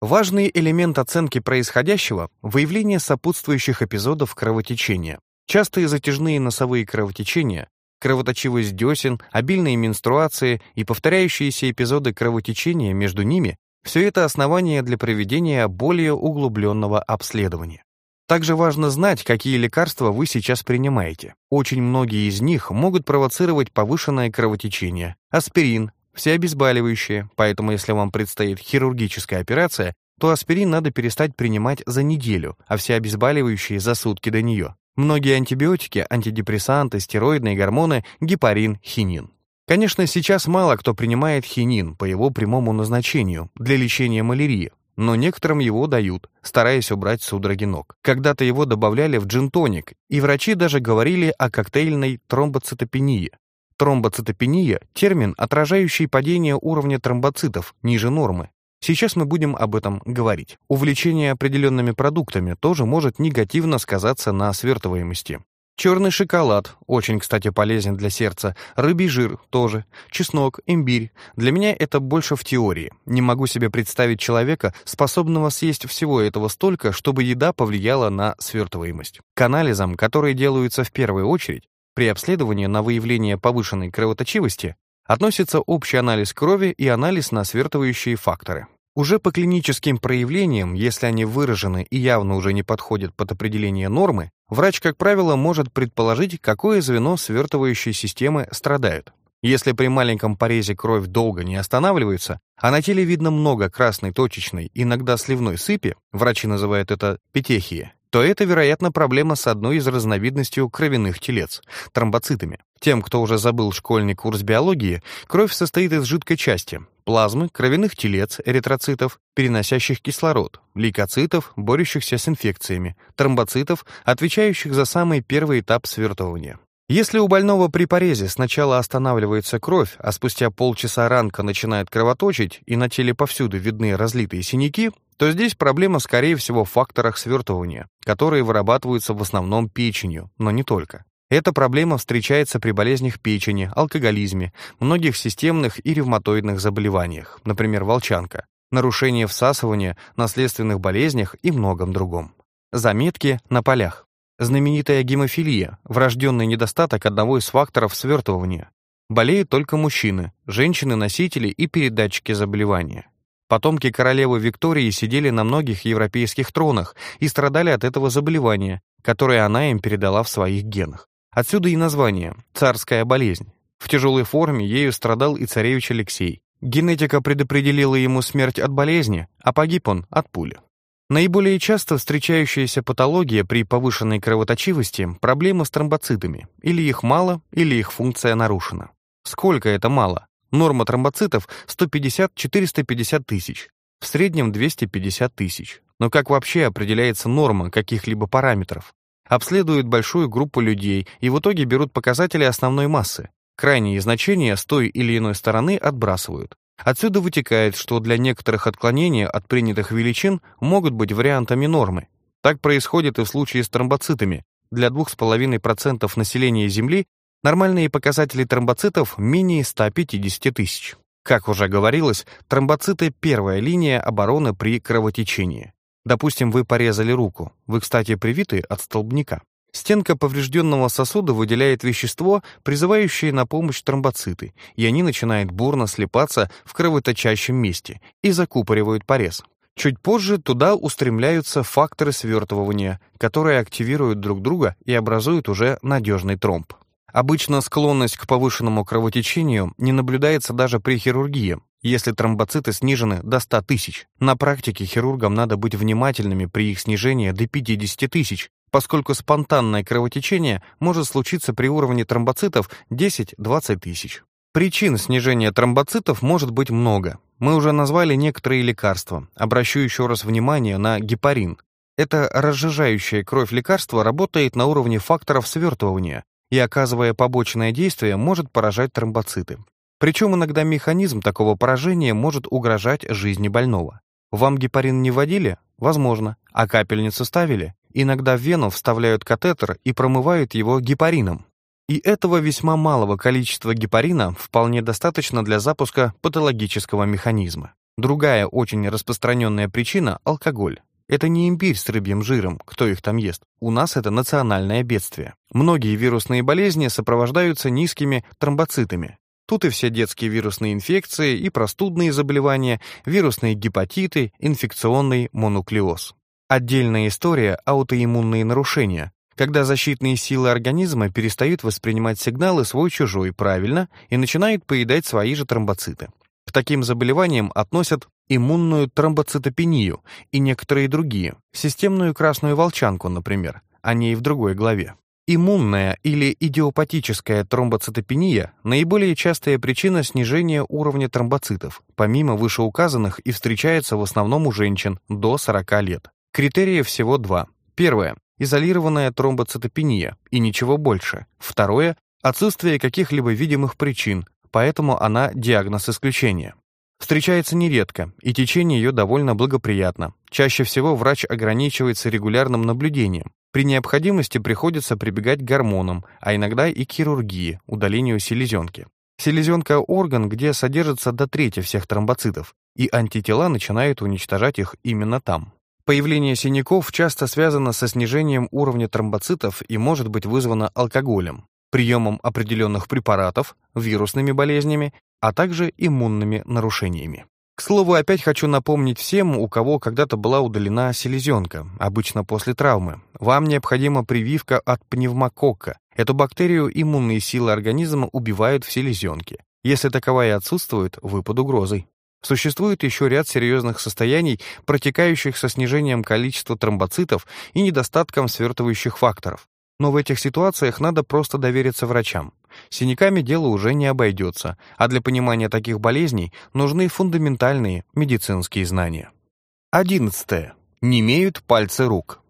Важный элемент оценки происходящего – выявление сопутствующих эпизодов кровотечения. Частые затяжные носовые кровотечения, кровоточивость десен, обильные менструации и повторяющиеся эпизоды кровотечения между ними – все это основания для проведения более углубленного обследования. Также важно знать, какие лекарства вы сейчас принимаете. Очень многие из них могут провоцировать повышенное кровотечение. Аспирин, все обезболивающие, поэтому если вам предстоит хирургическая операция, то аспирин надо перестать принимать за неделю, а все обезболивающие за сутки до нее. Многие антибиотики, антидепрессанты, стероидные гормоны, гепарин, хинин. Конечно, сейчас мало кто принимает хинин по его прямому назначению для лечения малярии, но некоторым его дают, стараясь убрать судороги ног. Когда-то его добавляли в джин-тоник, и врачи даже говорили о коктейльной тромбоцитопении, Тромбоцитопения – термин, отражающий падение уровня тромбоцитов ниже нормы. Сейчас мы будем об этом говорить. Увлечение определенными продуктами тоже может негативно сказаться на свертываемости. Черный шоколад, очень, кстати, полезен для сердца, рыбий жир тоже, чеснок, имбирь. Для меня это больше в теории. Не могу себе представить человека, способного съесть всего этого столько, чтобы еда повлияла на свертываемость. К анализам, которые делаются в первую очередь, при обследовании на выявление повышенной кровоточивости относится общий анализ крови и анализ на свертывающие факторы. Уже по клиническим проявлениям, если они выражены и явно уже не подходят под определение нормы, врач, как правило, может предположить, какое звено свертывающей системы страдает. Если при маленьком порезе кровь долго не останавливается, а на теле видно много красной точечной, иногда сливной сыпи, врачи называют это петехия, то это, вероятно, проблема с одной из разновидностей кровяных телец – тромбоцитами. Тем, кто уже забыл школьный курс биологии, кровь состоит из жидкой части – плазмы, кровяных телец, эритроцитов, переносящих кислород, лейкоцитов, борющихся с инфекциями, тромбоцитов, отвечающих за самый первый этап свертывания. Если у больного при порезе сначала останавливается кровь, а спустя полчаса ранка начинает кровоточить и на теле повсюду видны разлитые синяки, то здесь проблема, скорее всего, в факторах свертывания, которые вырабатываются в основном печенью, но не только. Эта проблема встречается при болезнях печени, алкоголизме, многих системных и ревматоидных заболеваниях, например, волчанка, нарушение всасывания, наследственных болезнях и многом другом. Заметки на полях. Знаменитая гемофилия, врожденный недостаток одного из факторов свертывания. Болеют только мужчины, женщины-носители и передатчики заболевания. Потомки королевы Виктории сидели на многих европейских тронах и страдали от этого заболевания, которое она им передала в своих генах. Отсюда и название «царская болезнь». В тяжелой форме ею страдал и царевич Алексей. Генетика предопределила ему смерть от болезни, а погиб он от пули. Наиболее часто встречающаяся патология при повышенной кровоточивости – проблема с тромбоцитами. Или их мало, или их функция нарушена. Сколько это мало? Норма тромбоцитов – 150-450 тысяч. В среднем 250 тысяч. Но как вообще определяется норма каких-либо параметров? Обследуют большую группу людей и в итоге берут показатели основной массы. Крайние значения с той или иной стороны отбрасывают. Отсюда вытекает, что для некоторых отклонений от принятых величин могут быть вариантами нормы. Так происходит и в случае с тромбоцитами. Для 2,5% населения Земли нормальные показатели тромбоцитов менее 150 тысяч. Как уже говорилось, тромбоциты – первая линия обороны при кровотечении. Допустим, вы порезали руку. Вы, кстати, привиты от столбняка. Стенка поврежденного сосуда выделяет вещество, призывающее на помощь тромбоциты, и они начинают бурно слипаться в кровоточащем месте и закупоривают порез. Чуть позже туда устремляются факторы свертывания, которые активируют друг друга и образуют уже надежный тромб. Обычно склонность к повышенному кровотечению не наблюдается даже при хирургии, если тромбоциты снижены до 100 тысяч. На практике хирургам надо быть внимательными при их снижении до 50 тысяч, поскольку спонтанное кровотечение может случиться при уровне тромбоцитов 10-20 тысяч. Причин снижения тромбоцитов может быть много. Мы уже назвали некоторые лекарства. Обращу еще раз внимание на гепарин. Это разжижающее кровь лекарство работает на уровне факторов свертывания и, оказывая побочное действие, может поражать тромбоциты. Причем иногда механизм такого поражения может угрожать жизни больного. Вам гепарин не вводили? Возможно. А капельницу ставили? Иногда в вену вставляют катетер и промывают его гепарином. И этого весьма малого количества гепарина вполне достаточно для запуска патологического механизма. Другая очень распространенная причина – алкоголь. Это не имбирь с рыбьим жиром, кто их там ест. У нас это национальное бедствие. Многие вирусные болезни сопровождаются низкими тромбоцитами. Тут и все детские вирусные инфекции, и простудные заболевания, вирусные гепатиты, инфекционный монуклеоз. Отдельная история – аутоиммунные нарушения, когда защитные силы организма перестают воспринимать сигналы свой-чужой правильно и начинают поедать свои же тромбоциты. К таким заболеваниям относят иммунную тромбоцитопению и некоторые другие, системную красную волчанку, например, о ней в другой главе. Иммунная или идиопатическая тромбоцитопения – наиболее частая причина снижения уровня тромбоцитов, помимо вышеуказанных и встречается в основном у женщин до 40 лет. Критерии всего два. Первое – изолированная тромбоцитопения и ничего больше. Второе – отсутствие каких-либо видимых причин, поэтому она диагноз исключения. Встречается нередко, и течение ее довольно благоприятно. Чаще всего врач ограничивается регулярным наблюдением. При необходимости приходится прибегать к гормонам, а иногда и хирургии, удалению селезенки. Селезенка – орган, где содержится до трети всех тромбоцитов, и антитела начинают уничтожать их именно там. Появление синяков часто связано со снижением уровня тромбоцитов и может быть вызвано алкоголем, приемом определенных препаратов, вирусными болезнями, а также иммунными нарушениями. К слову, опять хочу напомнить всем, у кого когда-то была удалена селезенка, обычно после травмы. Вам необходима прививка от пневмококка. Эту бактерию иммунные силы организма убивают в селезенке. Если таковая отсутствует, вы под угрозой. Существует еще ряд серьезных состояний, протекающих со снижением количества тромбоцитов и недостатком свертывающих факторов. Но в этих ситуациях надо просто довериться врачам. Синяками дело уже не обойдется, а для понимания таких болезней нужны фундаментальные медицинские знания. 11. Не имеют пальцы рук.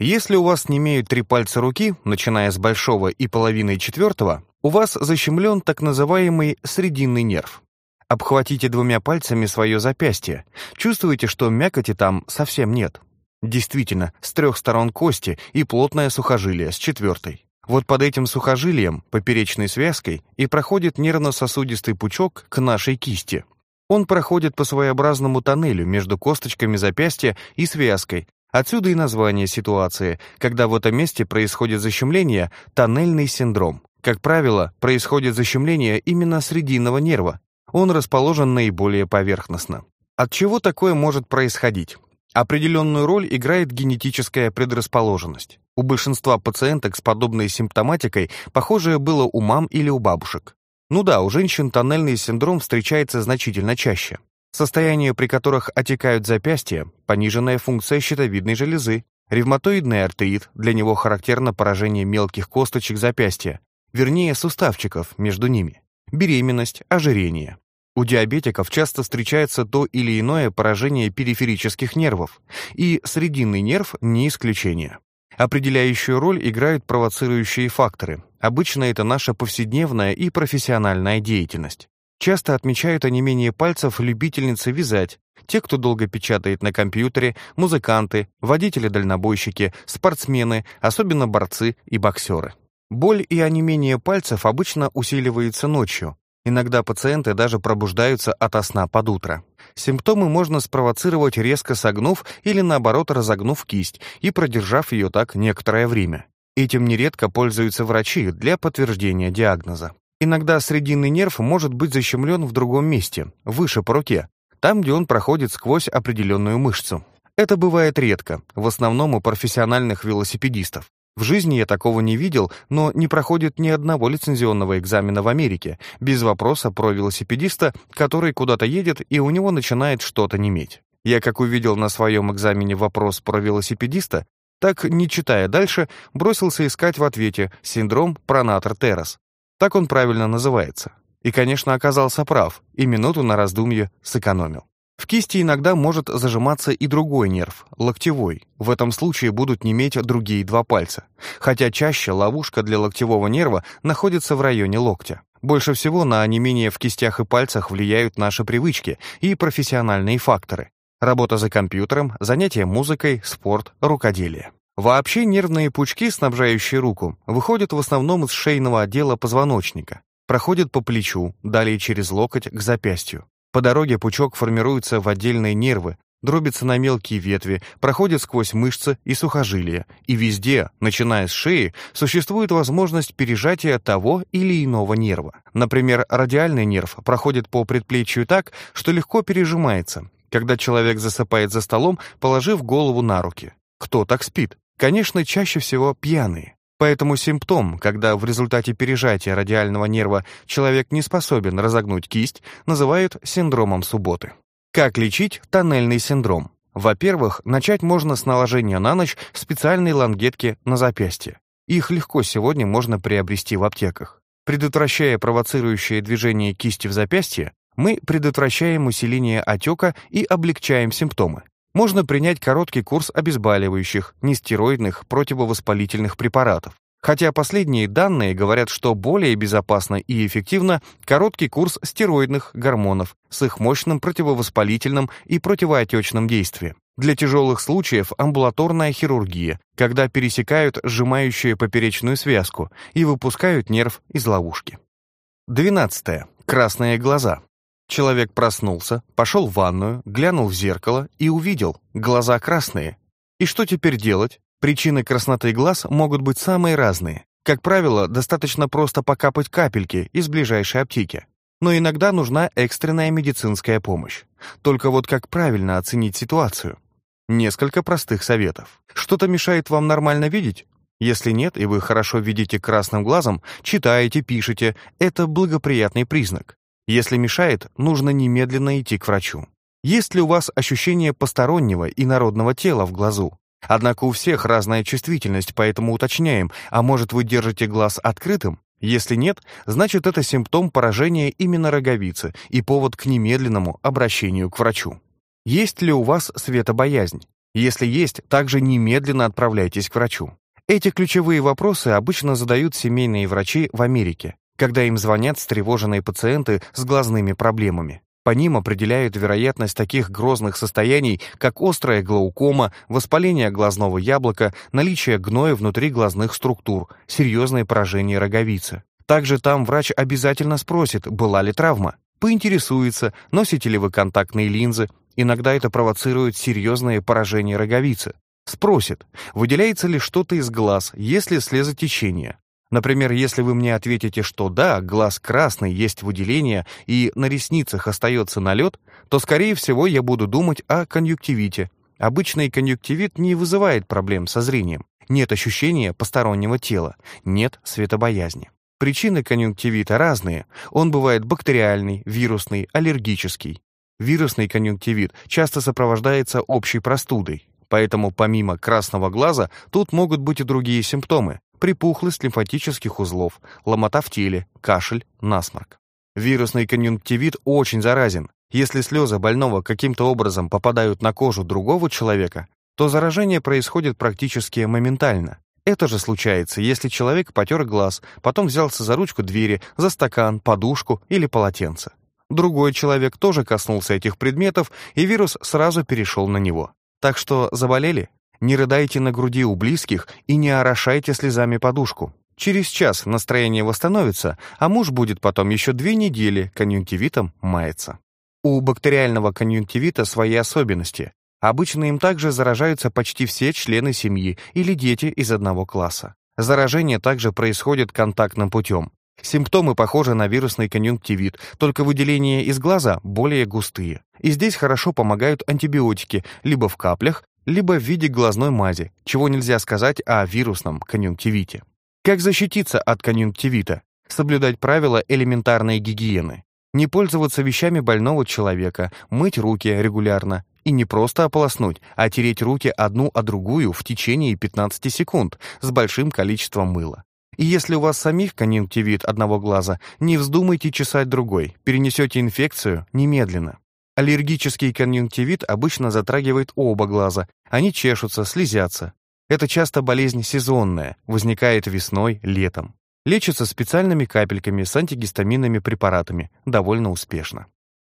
Если у вас не имеют три пальца руки, начиная с большого и половины четвертого, у вас защемлен так называемый срединный нерв. Обхватите двумя пальцами свое запястье. Чувствуете, что мякоти там совсем нет. Действительно, с трех сторон кости и плотное сухожилие с четвертой. Вот под этим сухожилием, поперечной связкой, и проходит нервно-сосудистый пучок к нашей кисти. Он проходит по своеобразному тоннелю между косточками запястья и связкой. Отсюда и название ситуации, когда в этом месте происходит защемление, тоннельный синдром. Как правило, происходит защемление именно срединного нерва, он расположен наиболее поверхностно. От чего такое может происходить? Определенную роль играет генетическая предрасположенность. У большинства пациенток с подобной симптоматикой похожее было у мам или у бабушек. Ну да, у женщин тоннельный синдром встречается значительно чаще. Состояния, при которых отекают запястья, пониженная функция щитовидной железы, ревматоидный артрит, для него характерно поражение мелких косточек запястья, вернее суставчиков между ними, беременность, ожирение. У диабетиков часто встречается то или иное поражение периферических нервов, и срединный нерв не исключение. Определяющую роль играют провоцирующие факторы. Обычно это наша повседневная и профессиональная деятельность. Часто отмечают онемение пальцев любительницы вязать, те, кто долго печатает на компьютере, музыканты, водители-дальнобойщики, спортсмены, особенно борцы и боксеры. Боль и онемение пальцев обычно усиливаются ночью. Иногда пациенты даже пробуждаются ото сна под утро. Симптомы можно спровоцировать резко согнув или наоборот разогнув кисть и продержав ее так некоторое время. Этим нередко пользуются врачи для подтверждения диагноза. Иногда срединный нерв может быть защемлен в другом месте, выше по руке, там, где он проходит сквозь определенную мышцу. Это бывает редко, в основном у профессиональных велосипедистов. В жизни я такого не видел, но не проходит ни одного лицензионного экзамена в Америке без вопроса про велосипедиста, который куда-то едет и у него начинает что-то неметь. Я как увидел на своем экзамене вопрос про велосипедиста, так, не читая дальше, бросился искать в ответе синдром Пронатор-Террас. Так он правильно называется. И, конечно, оказался прав, и минуту на раздумье сэкономил. В кисти иногда может зажиматься и другой нерв, локтевой. В этом случае будут неметь другие два пальца. Хотя чаще ловушка для локтевого нерва находится в районе локтя. Больше всего на онемение в кистях и пальцах влияют наши привычки и профессиональные факторы. Работа за компьютером, занятия музыкой, спорт, рукоделие. Вообще нервные пучки, снабжающие руку, выходят в основном из шейного отдела позвоночника, проходят по плечу, далее через локоть к запястью. По дороге пучок формируется в отдельные нервы, дробится на мелкие ветви, проходит сквозь мышцы и сухожилия, и везде, начиная с шеи, существует возможность пережатия того или иного нерва. Например, радиальный нерв проходит по предплечью так, что легко пережимается, когда человек засыпает за столом, положив голову на руки. Кто так спит? Конечно, чаще всего пьяные. Поэтому симптом, когда в результате пережатия радиального нерва человек не способен разогнуть кисть, называют синдромом субботы. Как лечить тоннельный синдром? Во-первых, начать можно с наложения на ночь специальной лангетки на запястье. Их легко сегодня можно приобрести в аптеках. Предотвращая провоцирующее движение кисти в запястье, мы предотвращаем усиление отека и облегчаем симптомы. Можно принять короткий курс обезболивающих, нестероидных, противовоспалительных препаратов. Хотя последние данные говорят, что более безопасно и эффективно короткий курс стероидных гормонов с их мощным противовоспалительным и противоотечным действием. Для тяжелых случаев амбулаторная хирургия, когда пересекают сжимающую поперечную связку и выпускают нерв из ловушки. 12. Красные глаза. Человек проснулся, пошел в ванную, глянул в зеркало и увидел, глаза красные. И что теперь делать? Причины красноты глаз могут быть самые разные. Как правило, достаточно просто покапать капельки из ближайшей аптеки. Но иногда нужна экстренная медицинская помощь. Только вот как правильно оценить ситуацию? Несколько простых советов. Что-то мешает вам нормально видеть? Если нет, и вы хорошо видите красным глазом, читаете, пишете, это благоприятный признак. Если мешает, нужно немедленно идти к врачу. Есть ли у вас ощущение постороннего и народного тела в глазу? Однако у всех разная чувствительность, поэтому уточняем, а может вы держите глаз открытым? Если нет, значит это симптом поражения именно роговицы и повод к немедленному обращению к врачу. Есть ли у вас светобоязнь? Если есть, также немедленно отправляйтесь к врачу. Эти ключевые вопросы обычно задают семейные врачи в Америке когда им звонят встревоженные пациенты с глазными проблемами. По ним определяют вероятность таких грозных состояний, как острая глаукома, воспаление глазного яблока, наличие гноя внутри глазных структур, серьезное поражение роговицы. Также там врач обязательно спросит, была ли травма, поинтересуется, носите ли вы контактные линзы, иногда это провоцирует серьезное поражение роговицы. Спросит, выделяется ли что-то из глаз, есть ли слезотечение, Например, если вы мне ответите, что да, глаз красный, есть выделение и на ресницах остается налет, то, скорее всего, я буду думать о конъюнктивите. Обычный конъюнктивит не вызывает проблем со зрением. Нет ощущения постороннего тела, нет светобоязни. Причины конъюнктивита разные. Он бывает бактериальный, вирусный, аллергический. Вирусный конъюнктивит часто сопровождается общей простудой, поэтому помимо красного глаза тут могут быть и другие симптомы – припухлость лимфатических узлов, ломота в теле, кашель, насморк. Вирусный конъюнктивит очень заразен. Если слезы больного каким-то образом попадают на кожу другого человека, то заражение происходит практически моментально. Это же случается, если человек потер глаз, потом взялся за ручку двери, за стакан, подушку или полотенце. Другой человек тоже коснулся этих предметов, и вирус сразу перешел на него. Так что заболели? Не рыдайте на груди у близких и не орошайте слезами подушку. Через час настроение восстановится, а муж будет потом еще две недели конъюнктивитом маяться. У бактериального конъюнктивита свои особенности. Обычно им также заражаются почти все члены семьи или дети из одного класса. Заражение также происходит контактным путем. Симптомы похожи на вирусный конъюнктивит, только выделения из глаза более густые. И здесь хорошо помогают антибиотики либо в каплях, либо в виде глазной мази, чего нельзя сказать о вирусном конъюнктивите. Как защититься от конъюнктивита? Соблюдать правила элементарной гигиены. Не пользоваться вещами больного человека, мыть руки регулярно. И не просто ополоснуть, а тереть руки одну о другую в течение 15 секунд с большим количеством мыла. И если у вас самих конъюнктивит одного глаза, не вздумайте чесать другой, перенесете инфекцию немедленно. Аллергический конъюнктивит обычно затрагивает оба глаза, они чешутся, слезятся. Это часто болезнь сезонная, возникает весной, летом. Лечится специальными капельками с антигистаминными препаратами, довольно успешно.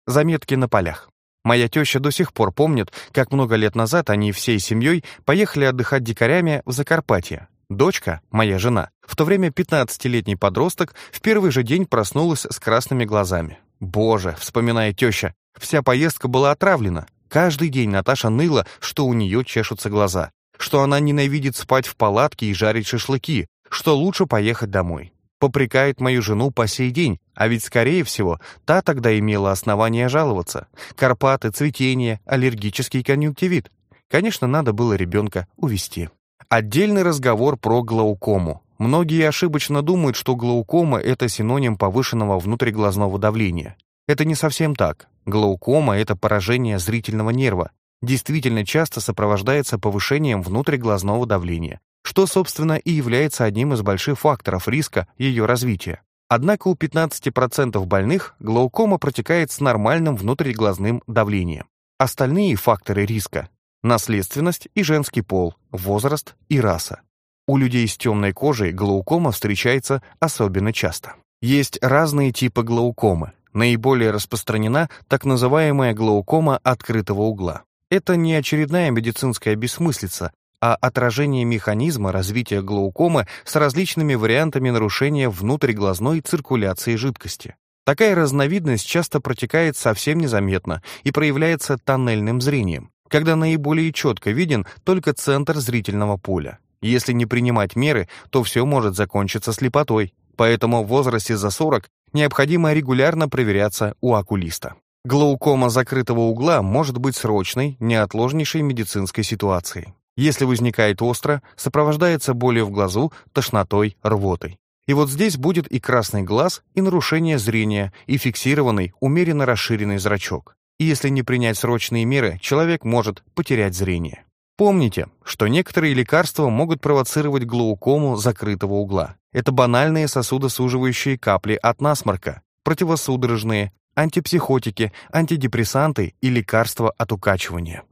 Заметки на полях. Моя теща до сих пор помнит, как много лет назад они всей семьей поехали отдыхать дикарями в Закарпатье. Дочка, моя жена, в то время 15-летний подросток, в первый же день проснулась с красными глазами. Боже, вспоминая теща, вся поездка была отравлена. Каждый день Наташа ныла, что у нее чешутся глаза, что она ненавидит спать в палатке и жарить шашлыки, что лучше поехать домой. Попрекает мою жену по сей день, а ведь, скорее всего, та тогда имела основания жаловаться. Карпаты, цветение, аллергический конъюнктивит. Конечно, надо было ребенка увести. Отдельный разговор про глаукому. Многие ошибочно думают, что глаукома – это синоним повышенного внутриглазного давления. Это не совсем так. Глаукома – это поражение зрительного нерва. Действительно часто сопровождается повышением внутриглазного давления, что, собственно, и является одним из больших факторов риска ее развития. Однако у 15% больных глаукома протекает с нормальным внутриглазным давлением. Остальные факторы риска наследственность и женский пол, возраст и раса. У людей с темной кожей глаукома встречается особенно часто. Есть разные типы глаукомы. Наиболее распространена так называемая глаукома открытого угла. Это не очередная медицинская бессмыслица, а отражение механизма развития глаукомы с различными вариантами нарушения внутриглазной циркуляции жидкости. Такая разновидность часто протекает совсем незаметно и проявляется тоннельным зрением когда наиболее четко виден только центр зрительного поля. Если не принимать меры, то все может закончиться слепотой, поэтому в возрасте за 40 необходимо регулярно проверяться у окулиста. Глаукома закрытого угла может быть срочной, неотложнейшей медицинской ситуацией. Если возникает остро, сопровождается болью в глазу, тошнотой, рвотой. И вот здесь будет и красный глаз, и нарушение зрения, и фиксированный, умеренно расширенный зрачок и если не принять срочные меры, человек может потерять зрение. Помните, что некоторые лекарства могут провоцировать глаукому закрытого угла. Это банальные сосудосуживающие капли от насморка, противосудорожные, антипсихотики, антидепрессанты и лекарства от укачивания.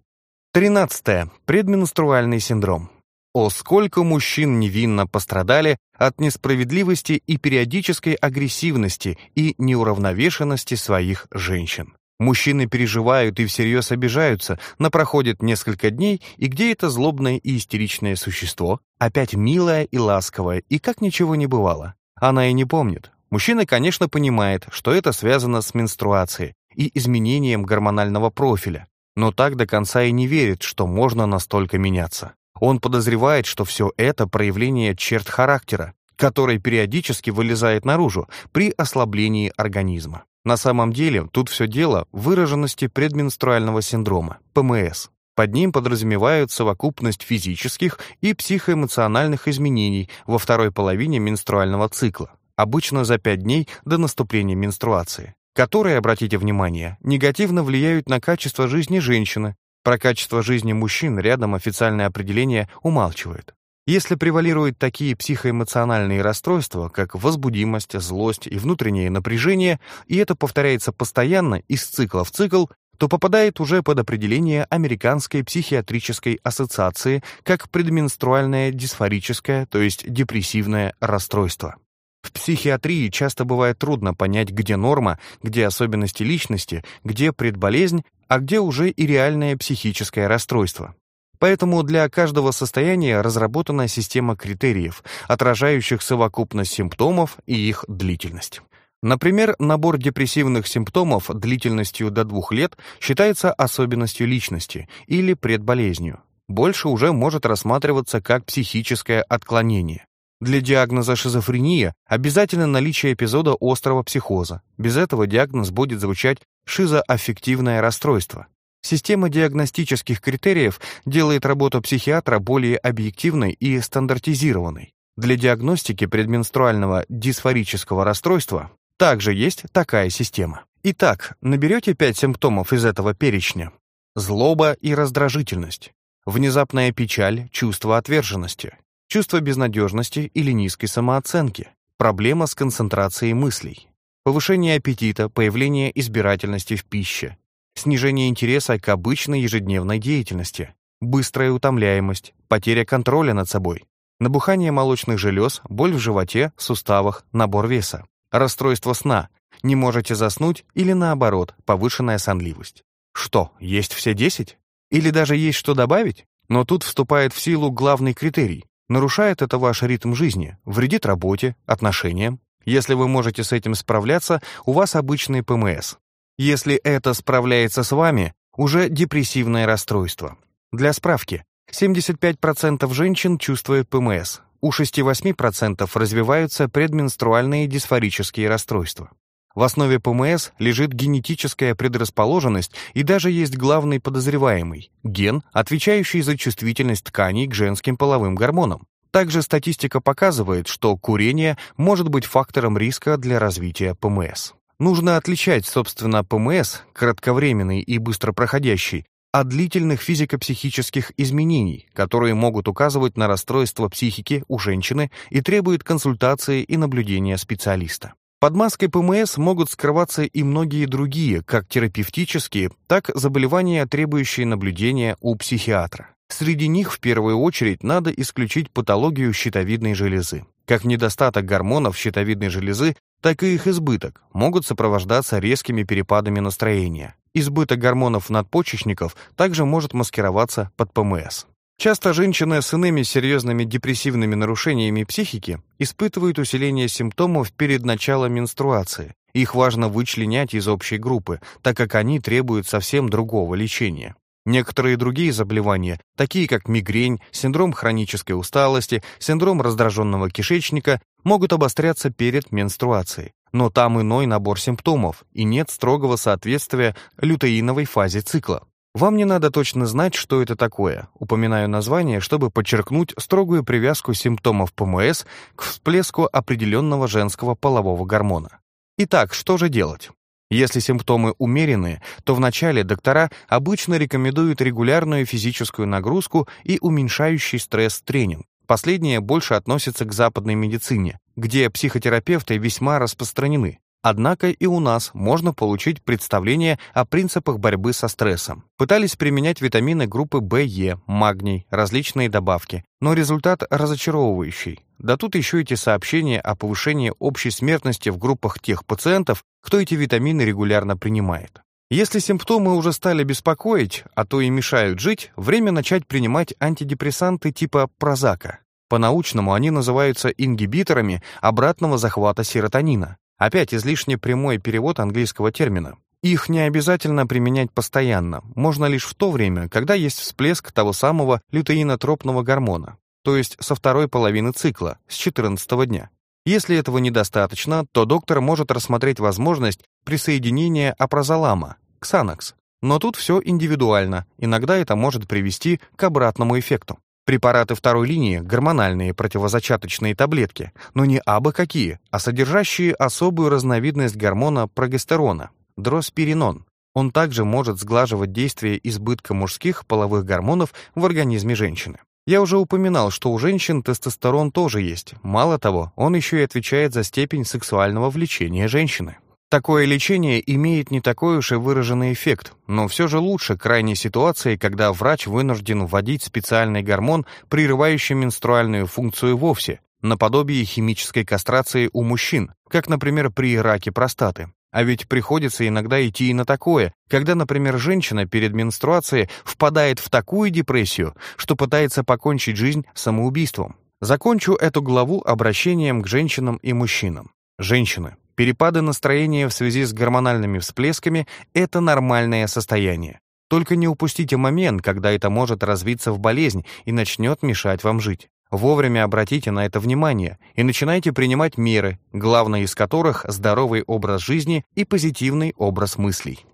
13. Предменструальный синдром. О, сколько мужчин невинно пострадали от несправедливости и периодической агрессивности и неуравновешенности своих женщин. Мужчины переживают и всерьез обижаются, но проходит несколько дней, и где это злобное и истеричное существо? Опять милое и ласковое, и как ничего не бывало. Она и не помнит. Мужчина, конечно, понимает, что это связано с менструацией и изменением гормонального профиля, но так до конца и не верит, что можно настолько меняться. Он подозревает, что все это проявление черт характера, который периодически вылезает наружу при ослаблении организма. На самом деле, тут все дело в выраженности предменструального синдрома, ПМС. Под ним подразумевают совокупность физических и психоэмоциональных изменений во второй половине менструального цикла. обычно за 5 дней до наступления менструации, которые, обратите внимание, негативно влияют на качество жизни женщины. Про качество жизни мужчин рядом официальное определение умалчивает. Если превалируют такие психоэмоциональные расстройства, как возбудимость, злость и внутреннее напряжение, и это повторяется постоянно из цикла в цикл, то попадает уже под определение Американской психиатрической ассоциации как предменструальное дисфорическое, то есть депрессивное расстройство. В психиатрии часто бывает трудно понять, где норма, где особенности личности, где предболезнь, а где уже и реальное психическое расстройство. Поэтому для каждого состояния разработана система критериев, отражающих совокупность симптомов и их длительность. Например, набор депрессивных симптомов длительностью до двух лет считается особенностью личности или предболезнью. Больше уже может рассматриваться как психическое отклонение. Для диагноза шизофрения обязательно наличие эпизода острого психоза. Без этого диагноз будет звучать шизоаффективное расстройство. Система диагностических критериев делает работу психиатра более объективной и стандартизированной. Для диагностики предменструального дисфорического расстройства также есть такая система. Итак, наберете пять симптомов из этого перечня. Злоба и раздражительность, внезапная печаль, чувство отверженности, чувство безнадежности или низкой самооценки, проблема с концентрацией мыслей, повышение аппетита, появление избирательности в пище, снижение интереса к обычной ежедневной деятельности, быстрая утомляемость, потеря контроля над собой, набухание молочных желез, боль в животе, суставах, набор веса, расстройство сна, не можете заснуть или наоборот, повышенная сонливость. Что, есть все 10? Или даже есть что добавить? Но тут вступает в силу главный критерий. Нарушает это ваш ритм жизни, вредит работе, отношениям. Если вы можете с этим справляться, у вас обычный ПМС. Если это справляется с вами, уже депрессивное расстройство. Для справки, 75% женщин чувствуют ПМС, у 6-8% развиваются предменструальные дисфорические расстройства. В основе ПМС лежит генетическая предрасположенность и даже есть главный подозреваемый – ген, отвечающий за чувствительность тканей к женским половым гормонам. Также статистика показывает, что курение может быть фактором риска для развития ПМС. Нужно отличать, собственно, ПМС, кратковременный и быстропроходящий, от длительных физико-психических изменений, которые могут указывать на расстройство психики у женщины и требуют консультации и наблюдения специалиста. Под маской ПМС могут скрываться и многие другие, как терапевтические, так заболевания, требующие наблюдения у психиатра. Среди них в первую очередь надо исключить патологию щитовидной железы. Как недостаток гормонов щитовидной железы так и их избыток могут сопровождаться резкими перепадами настроения. Избыток гормонов надпочечников также может маскироваться под ПМС. Часто женщины с иными серьезными депрессивными нарушениями психики испытывают усиление симптомов перед началом менструации. Их важно вычленять из общей группы, так как они требуют совсем другого лечения. Некоторые другие заболевания, такие как мигрень, синдром хронической усталости, синдром раздраженного кишечника, могут обостряться перед менструацией. Но там иной набор симптомов, и нет строгого соответствия лютеиновой фазе цикла. Вам не надо точно знать, что это такое. Упоминаю название, чтобы подчеркнуть строгую привязку симптомов ПМС к всплеску определенного женского полового гормона. Итак, что же делать? Если симптомы умеренные, то вначале доктора обычно рекомендуют регулярную физическую нагрузку и уменьшающий стресс тренинг. Последнее больше относится к западной медицине, где психотерапевты весьма распространены. Однако и у нас можно получить представление о принципах борьбы со стрессом. Пытались применять витамины группы В, Е, магний, различные добавки, но результат разочаровывающий. Да тут еще эти сообщения о повышении общей смертности в группах тех пациентов, кто эти витамины регулярно принимает. Если симптомы уже стали беспокоить, а то и мешают жить, время начать принимать антидепрессанты типа прозака. По-научному они называются ингибиторами обратного захвата серотонина. Опять излишне прямой перевод английского термина. Их не обязательно применять постоянно, можно лишь в то время, когда есть всплеск того самого лютеинотропного гормона, то есть со второй половины цикла, с 14 дня. Если этого недостаточно, то доктор может рассмотреть возможность присоединения апрозолама, ксанакс. Но тут все индивидуально, иногда это может привести к обратному эффекту. Препараты второй линии – гормональные противозачаточные таблетки, но не абы какие, а содержащие особую разновидность гормона прогестерона – дроспиринон. Он также может сглаживать действие избытка мужских половых гормонов в организме женщины. Я уже упоминал, что у женщин тестостерон тоже есть. Мало того, он еще и отвечает за степень сексуального влечения женщины. Такое лечение имеет не такой уж и выраженный эффект, но все же лучше крайней ситуации, когда врач вынужден вводить специальный гормон, прерывающий менструальную функцию вовсе, наподобие химической кастрации у мужчин, как, например, при раке простаты. А ведь приходится иногда идти и на такое, когда, например, женщина перед менструацией впадает в такую депрессию, что пытается покончить жизнь самоубийством. Закончу эту главу обращением к женщинам и мужчинам. Женщины, Перепады настроения в связи с гормональными всплесками – это нормальное состояние. Только не упустите момент, когда это может развиться в болезнь и начнет мешать вам жить. Вовремя обратите на это внимание и начинайте принимать меры, главное из которых – здоровый образ жизни и позитивный образ мыслей.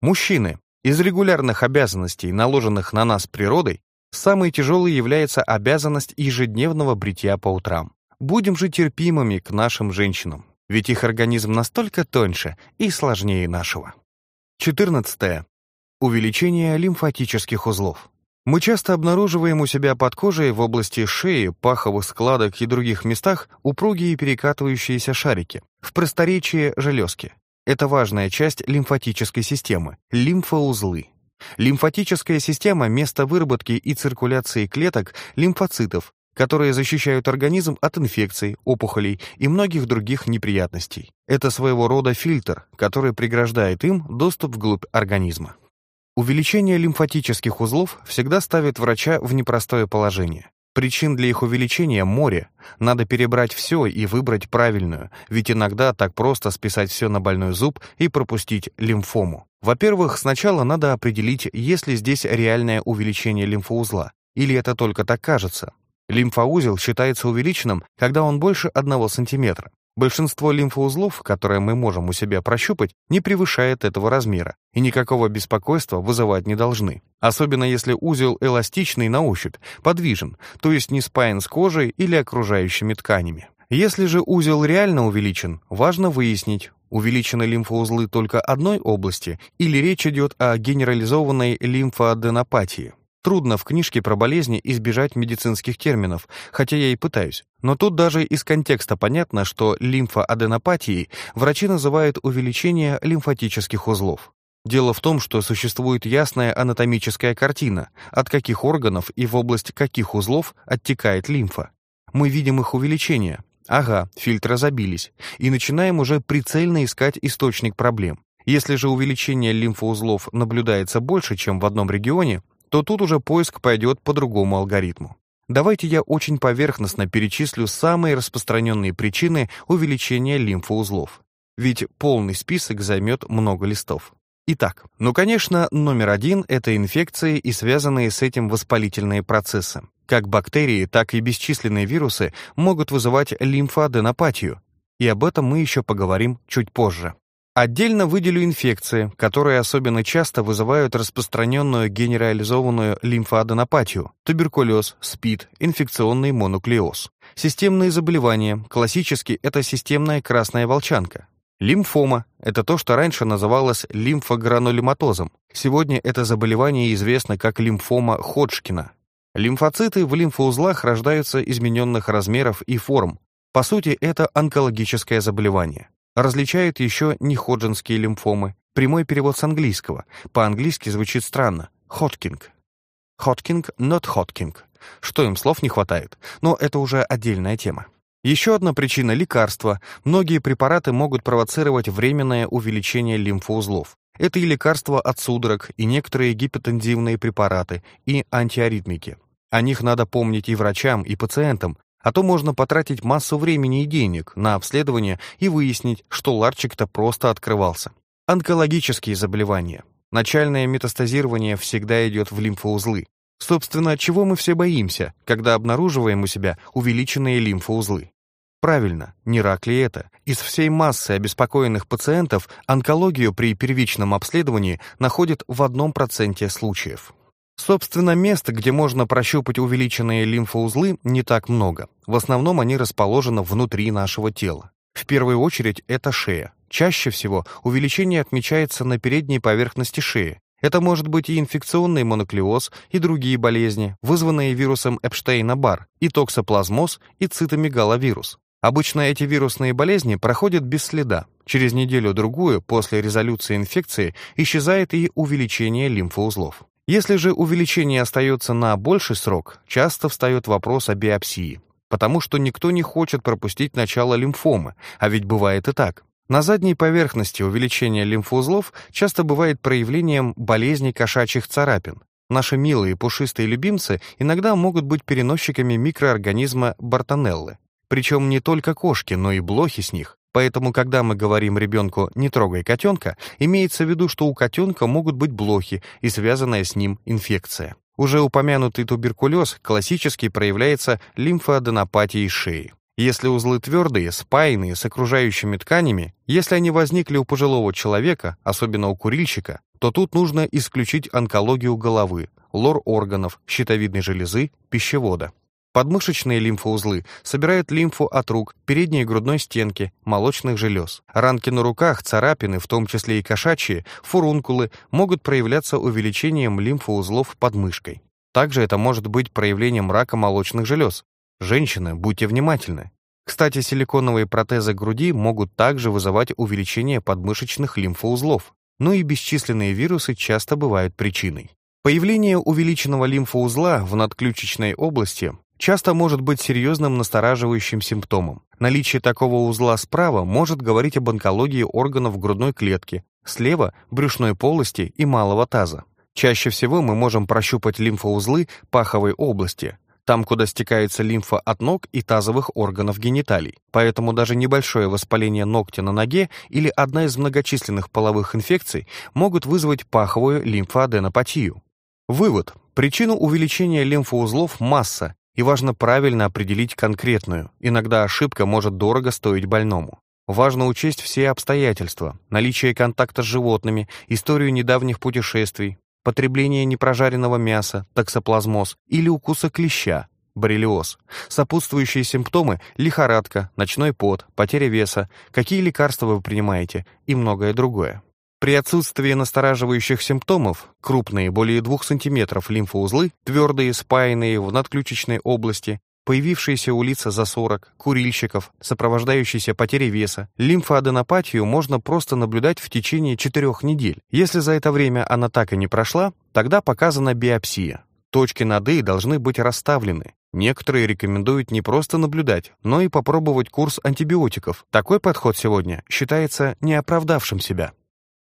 Мужчины. Из регулярных обязанностей, наложенных на нас природой, самой тяжелой является обязанность ежедневного бритья по утрам. Будем же терпимыми к нашим женщинам ведь их организм настолько тоньше и сложнее нашего. 14. Увеличение лимфатических узлов. Мы часто обнаруживаем у себя под кожей в области шеи, паховых складок и других местах упругие перекатывающиеся шарики, в просторечии железки. Это важная часть лимфатической системы – лимфоузлы. Лимфатическая система – место выработки и циркуляции клеток лимфоцитов, которые защищают организм от инфекций, опухолей и многих других неприятностей. Это своего рода фильтр, который преграждает им доступ вглубь организма. Увеличение лимфатических узлов всегда ставит врача в непростое положение. Причин для их увеличения море. Надо перебрать все и выбрать правильную, ведь иногда так просто списать все на больной зуб и пропустить лимфому. Во-первых, сначала надо определить, есть ли здесь реальное увеличение лимфоузла, или это только так кажется. Лимфоузел считается увеличенным, когда он больше 1 см. Большинство лимфоузлов, которые мы можем у себя прощупать, не превышает этого размера и никакого беспокойства вызывать не должны. Особенно если узел эластичный на ощупь, подвижен, то есть не спаян с кожей или окружающими тканями. Если же узел реально увеличен, важно выяснить, увеличены лимфоузлы только одной области или речь идет о генерализованной лимфоаденопатии. Трудно в книжке про болезни избежать медицинских терминов, хотя я и пытаюсь. Но тут даже из контекста понятно, что лимфоаденопатией врачи называют увеличение лимфатических узлов. Дело в том, что существует ясная анатомическая картина, от каких органов и в область каких узлов оттекает лимфа. Мы видим их увеличение. Ага, фильтры забились. И начинаем уже прицельно искать источник проблем. Если же увеличение лимфоузлов наблюдается больше, чем в одном регионе, то тут уже поиск пойдет по другому алгоритму. Давайте я очень поверхностно перечислю самые распространенные причины увеличения лимфоузлов. Ведь полный список займет много листов. Итак, ну конечно, номер один – это инфекции и связанные с этим воспалительные процессы. Как бактерии, так и бесчисленные вирусы могут вызывать лимфоаденопатию, и об этом мы еще поговорим чуть позже. Отдельно выделю инфекции, которые особенно часто вызывают распространенную генерализованную лимфоаденопатию, туберкулез, СПИД, инфекционный монуклеоз. Системные заболевания, классически это системная красная волчанка. Лимфома – это то, что раньше называлось лимфогранулематозом. Сегодня это заболевание известно как лимфома Ходжкина. Лимфоциты в лимфоузлах рождаются измененных размеров и форм. По сути, это онкологическое заболевание. Различают еще неходжинские лимфомы. Прямой перевод с английского. По-английски звучит странно. Хоткинг. Хоткинг, not Хоткинг. Что им слов не хватает? Но это уже отдельная тема. Еще одна причина – лекарства. Многие препараты могут провоцировать временное увеличение лимфоузлов. Это и лекарства от судорог, и некоторые гипотензивные препараты, и антиаритмики. О них надо помнить и врачам, и пациентам, а то можно потратить массу времени и денег на обследование и выяснить, что ларчик-то просто открывался. Онкологические заболевания. Начальное метастазирование всегда идет в лимфоузлы. Собственно, чего мы все боимся, когда обнаруживаем у себя увеличенные лимфоузлы? Правильно, не рак ли это? Из всей массы обеспокоенных пациентов онкологию при первичном обследовании находят в одном проценте случаев. Собственно, мест, где можно прощупать увеличенные лимфоузлы, не так много. В основном они расположены внутри нашего тела. В первую очередь это шея. Чаще всего увеличение отмечается на передней поверхности шеи. Это может быть и инфекционный моноклеоз, и другие болезни, вызванные вирусом Эпштейна-Бар, и токсоплазмоз, и цитомегаловирус. Обычно эти вирусные болезни проходят без следа. Через неделю-другую после резолюции инфекции исчезает и увеличение лимфоузлов. Если же увеличение остается на больший срок, часто встает вопрос о биопсии, потому что никто не хочет пропустить начало лимфомы, а ведь бывает и так. На задней поверхности увеличение лимфоузлов часто бывает проявлением болезни кошачьих царапин. Наши милые пушистые любимцы иногда могут быть переносчиками микроорганизма Бартонеллы. Причем не только кошки, но и блохи с них. Поэтому, когда мы говорим ребенку «не трогай котенка», имеется в виду, что у котенка могут быть блохи и связанная с ним инфекция. Уже упомянутый туберкулез классически проявляется лимфоаденопатией шеи. Если узлы твердые, спаянные, с окружающими тканями, если они возникли у пожилого человека, особенно у курильщика, то тут нужно исключить онкологию головы, лор органов, щитовидной железы, пищевода. Подмышечные лимфоузлы собирают лимфу от рук, передней грудной стенки, молочных желез. Ранки на руках, царапины, в том числе и кошачьи, фурункулы, могут проявляться увеличением лимфоузлов под мышкой. Также это может быть проявлением рака молочных желез. Женщины, будьте внимательны. Кстати, силиконовые протезы груди могут также вызывать увеличение подмышечных лимфоузлов. Ну и бесчисленные вирусы часто бывают причиной. Появление увеличенного лимфоузла в надключичной области часто может быть серьезным настораживающим симптомом. Наличие такого узла справа может говорить об онкологии органов грудной клетки, слева – брюшной полости и малого таза. Чаще всего мы можем прощупать лимфоузлы паховой области, там, куда стекается лимфа от ног и тазовых органов гениталий. Поэтому даже небольшое воспаление ногтя на ноге или одна из многочисленных половых инфекций могут вызвать паховую лимфоаденопатию. Вывод. Причину увеличения лимфоузлов масса, и важно правильно определить конкретную, иногда ошибка может дорого стоить больному. Важно учесть все обстоятельства, наличие контакта с животными, историю недавних путешествий, потребление непрожаренного мяса, токсоплазмоз или укуса клеща, боррелиоз, сопутствующие симптомы – лихорадка, ночной пот, потеря веса, какие лекарства вы принимаете и многое другое. При отсутствии настораживающих симптомов, крупные, более 2 см лимфоузлы, твердые, спаянные в надключичной области, появившиеся у лица за 40, курильщиков, сопровождающиеся потерей веса, лимфоаденопатию можно просто наблюдать в течение 4 недель. Если за это время она так и не прошла, тогда показана биопсия. Точки над «и» должны быть расставлены. Некоторые рекомендуют не просто наблюдать, но и попробовать курс антибиотиков. Такой подход сегодня считается неоправдавшим себя.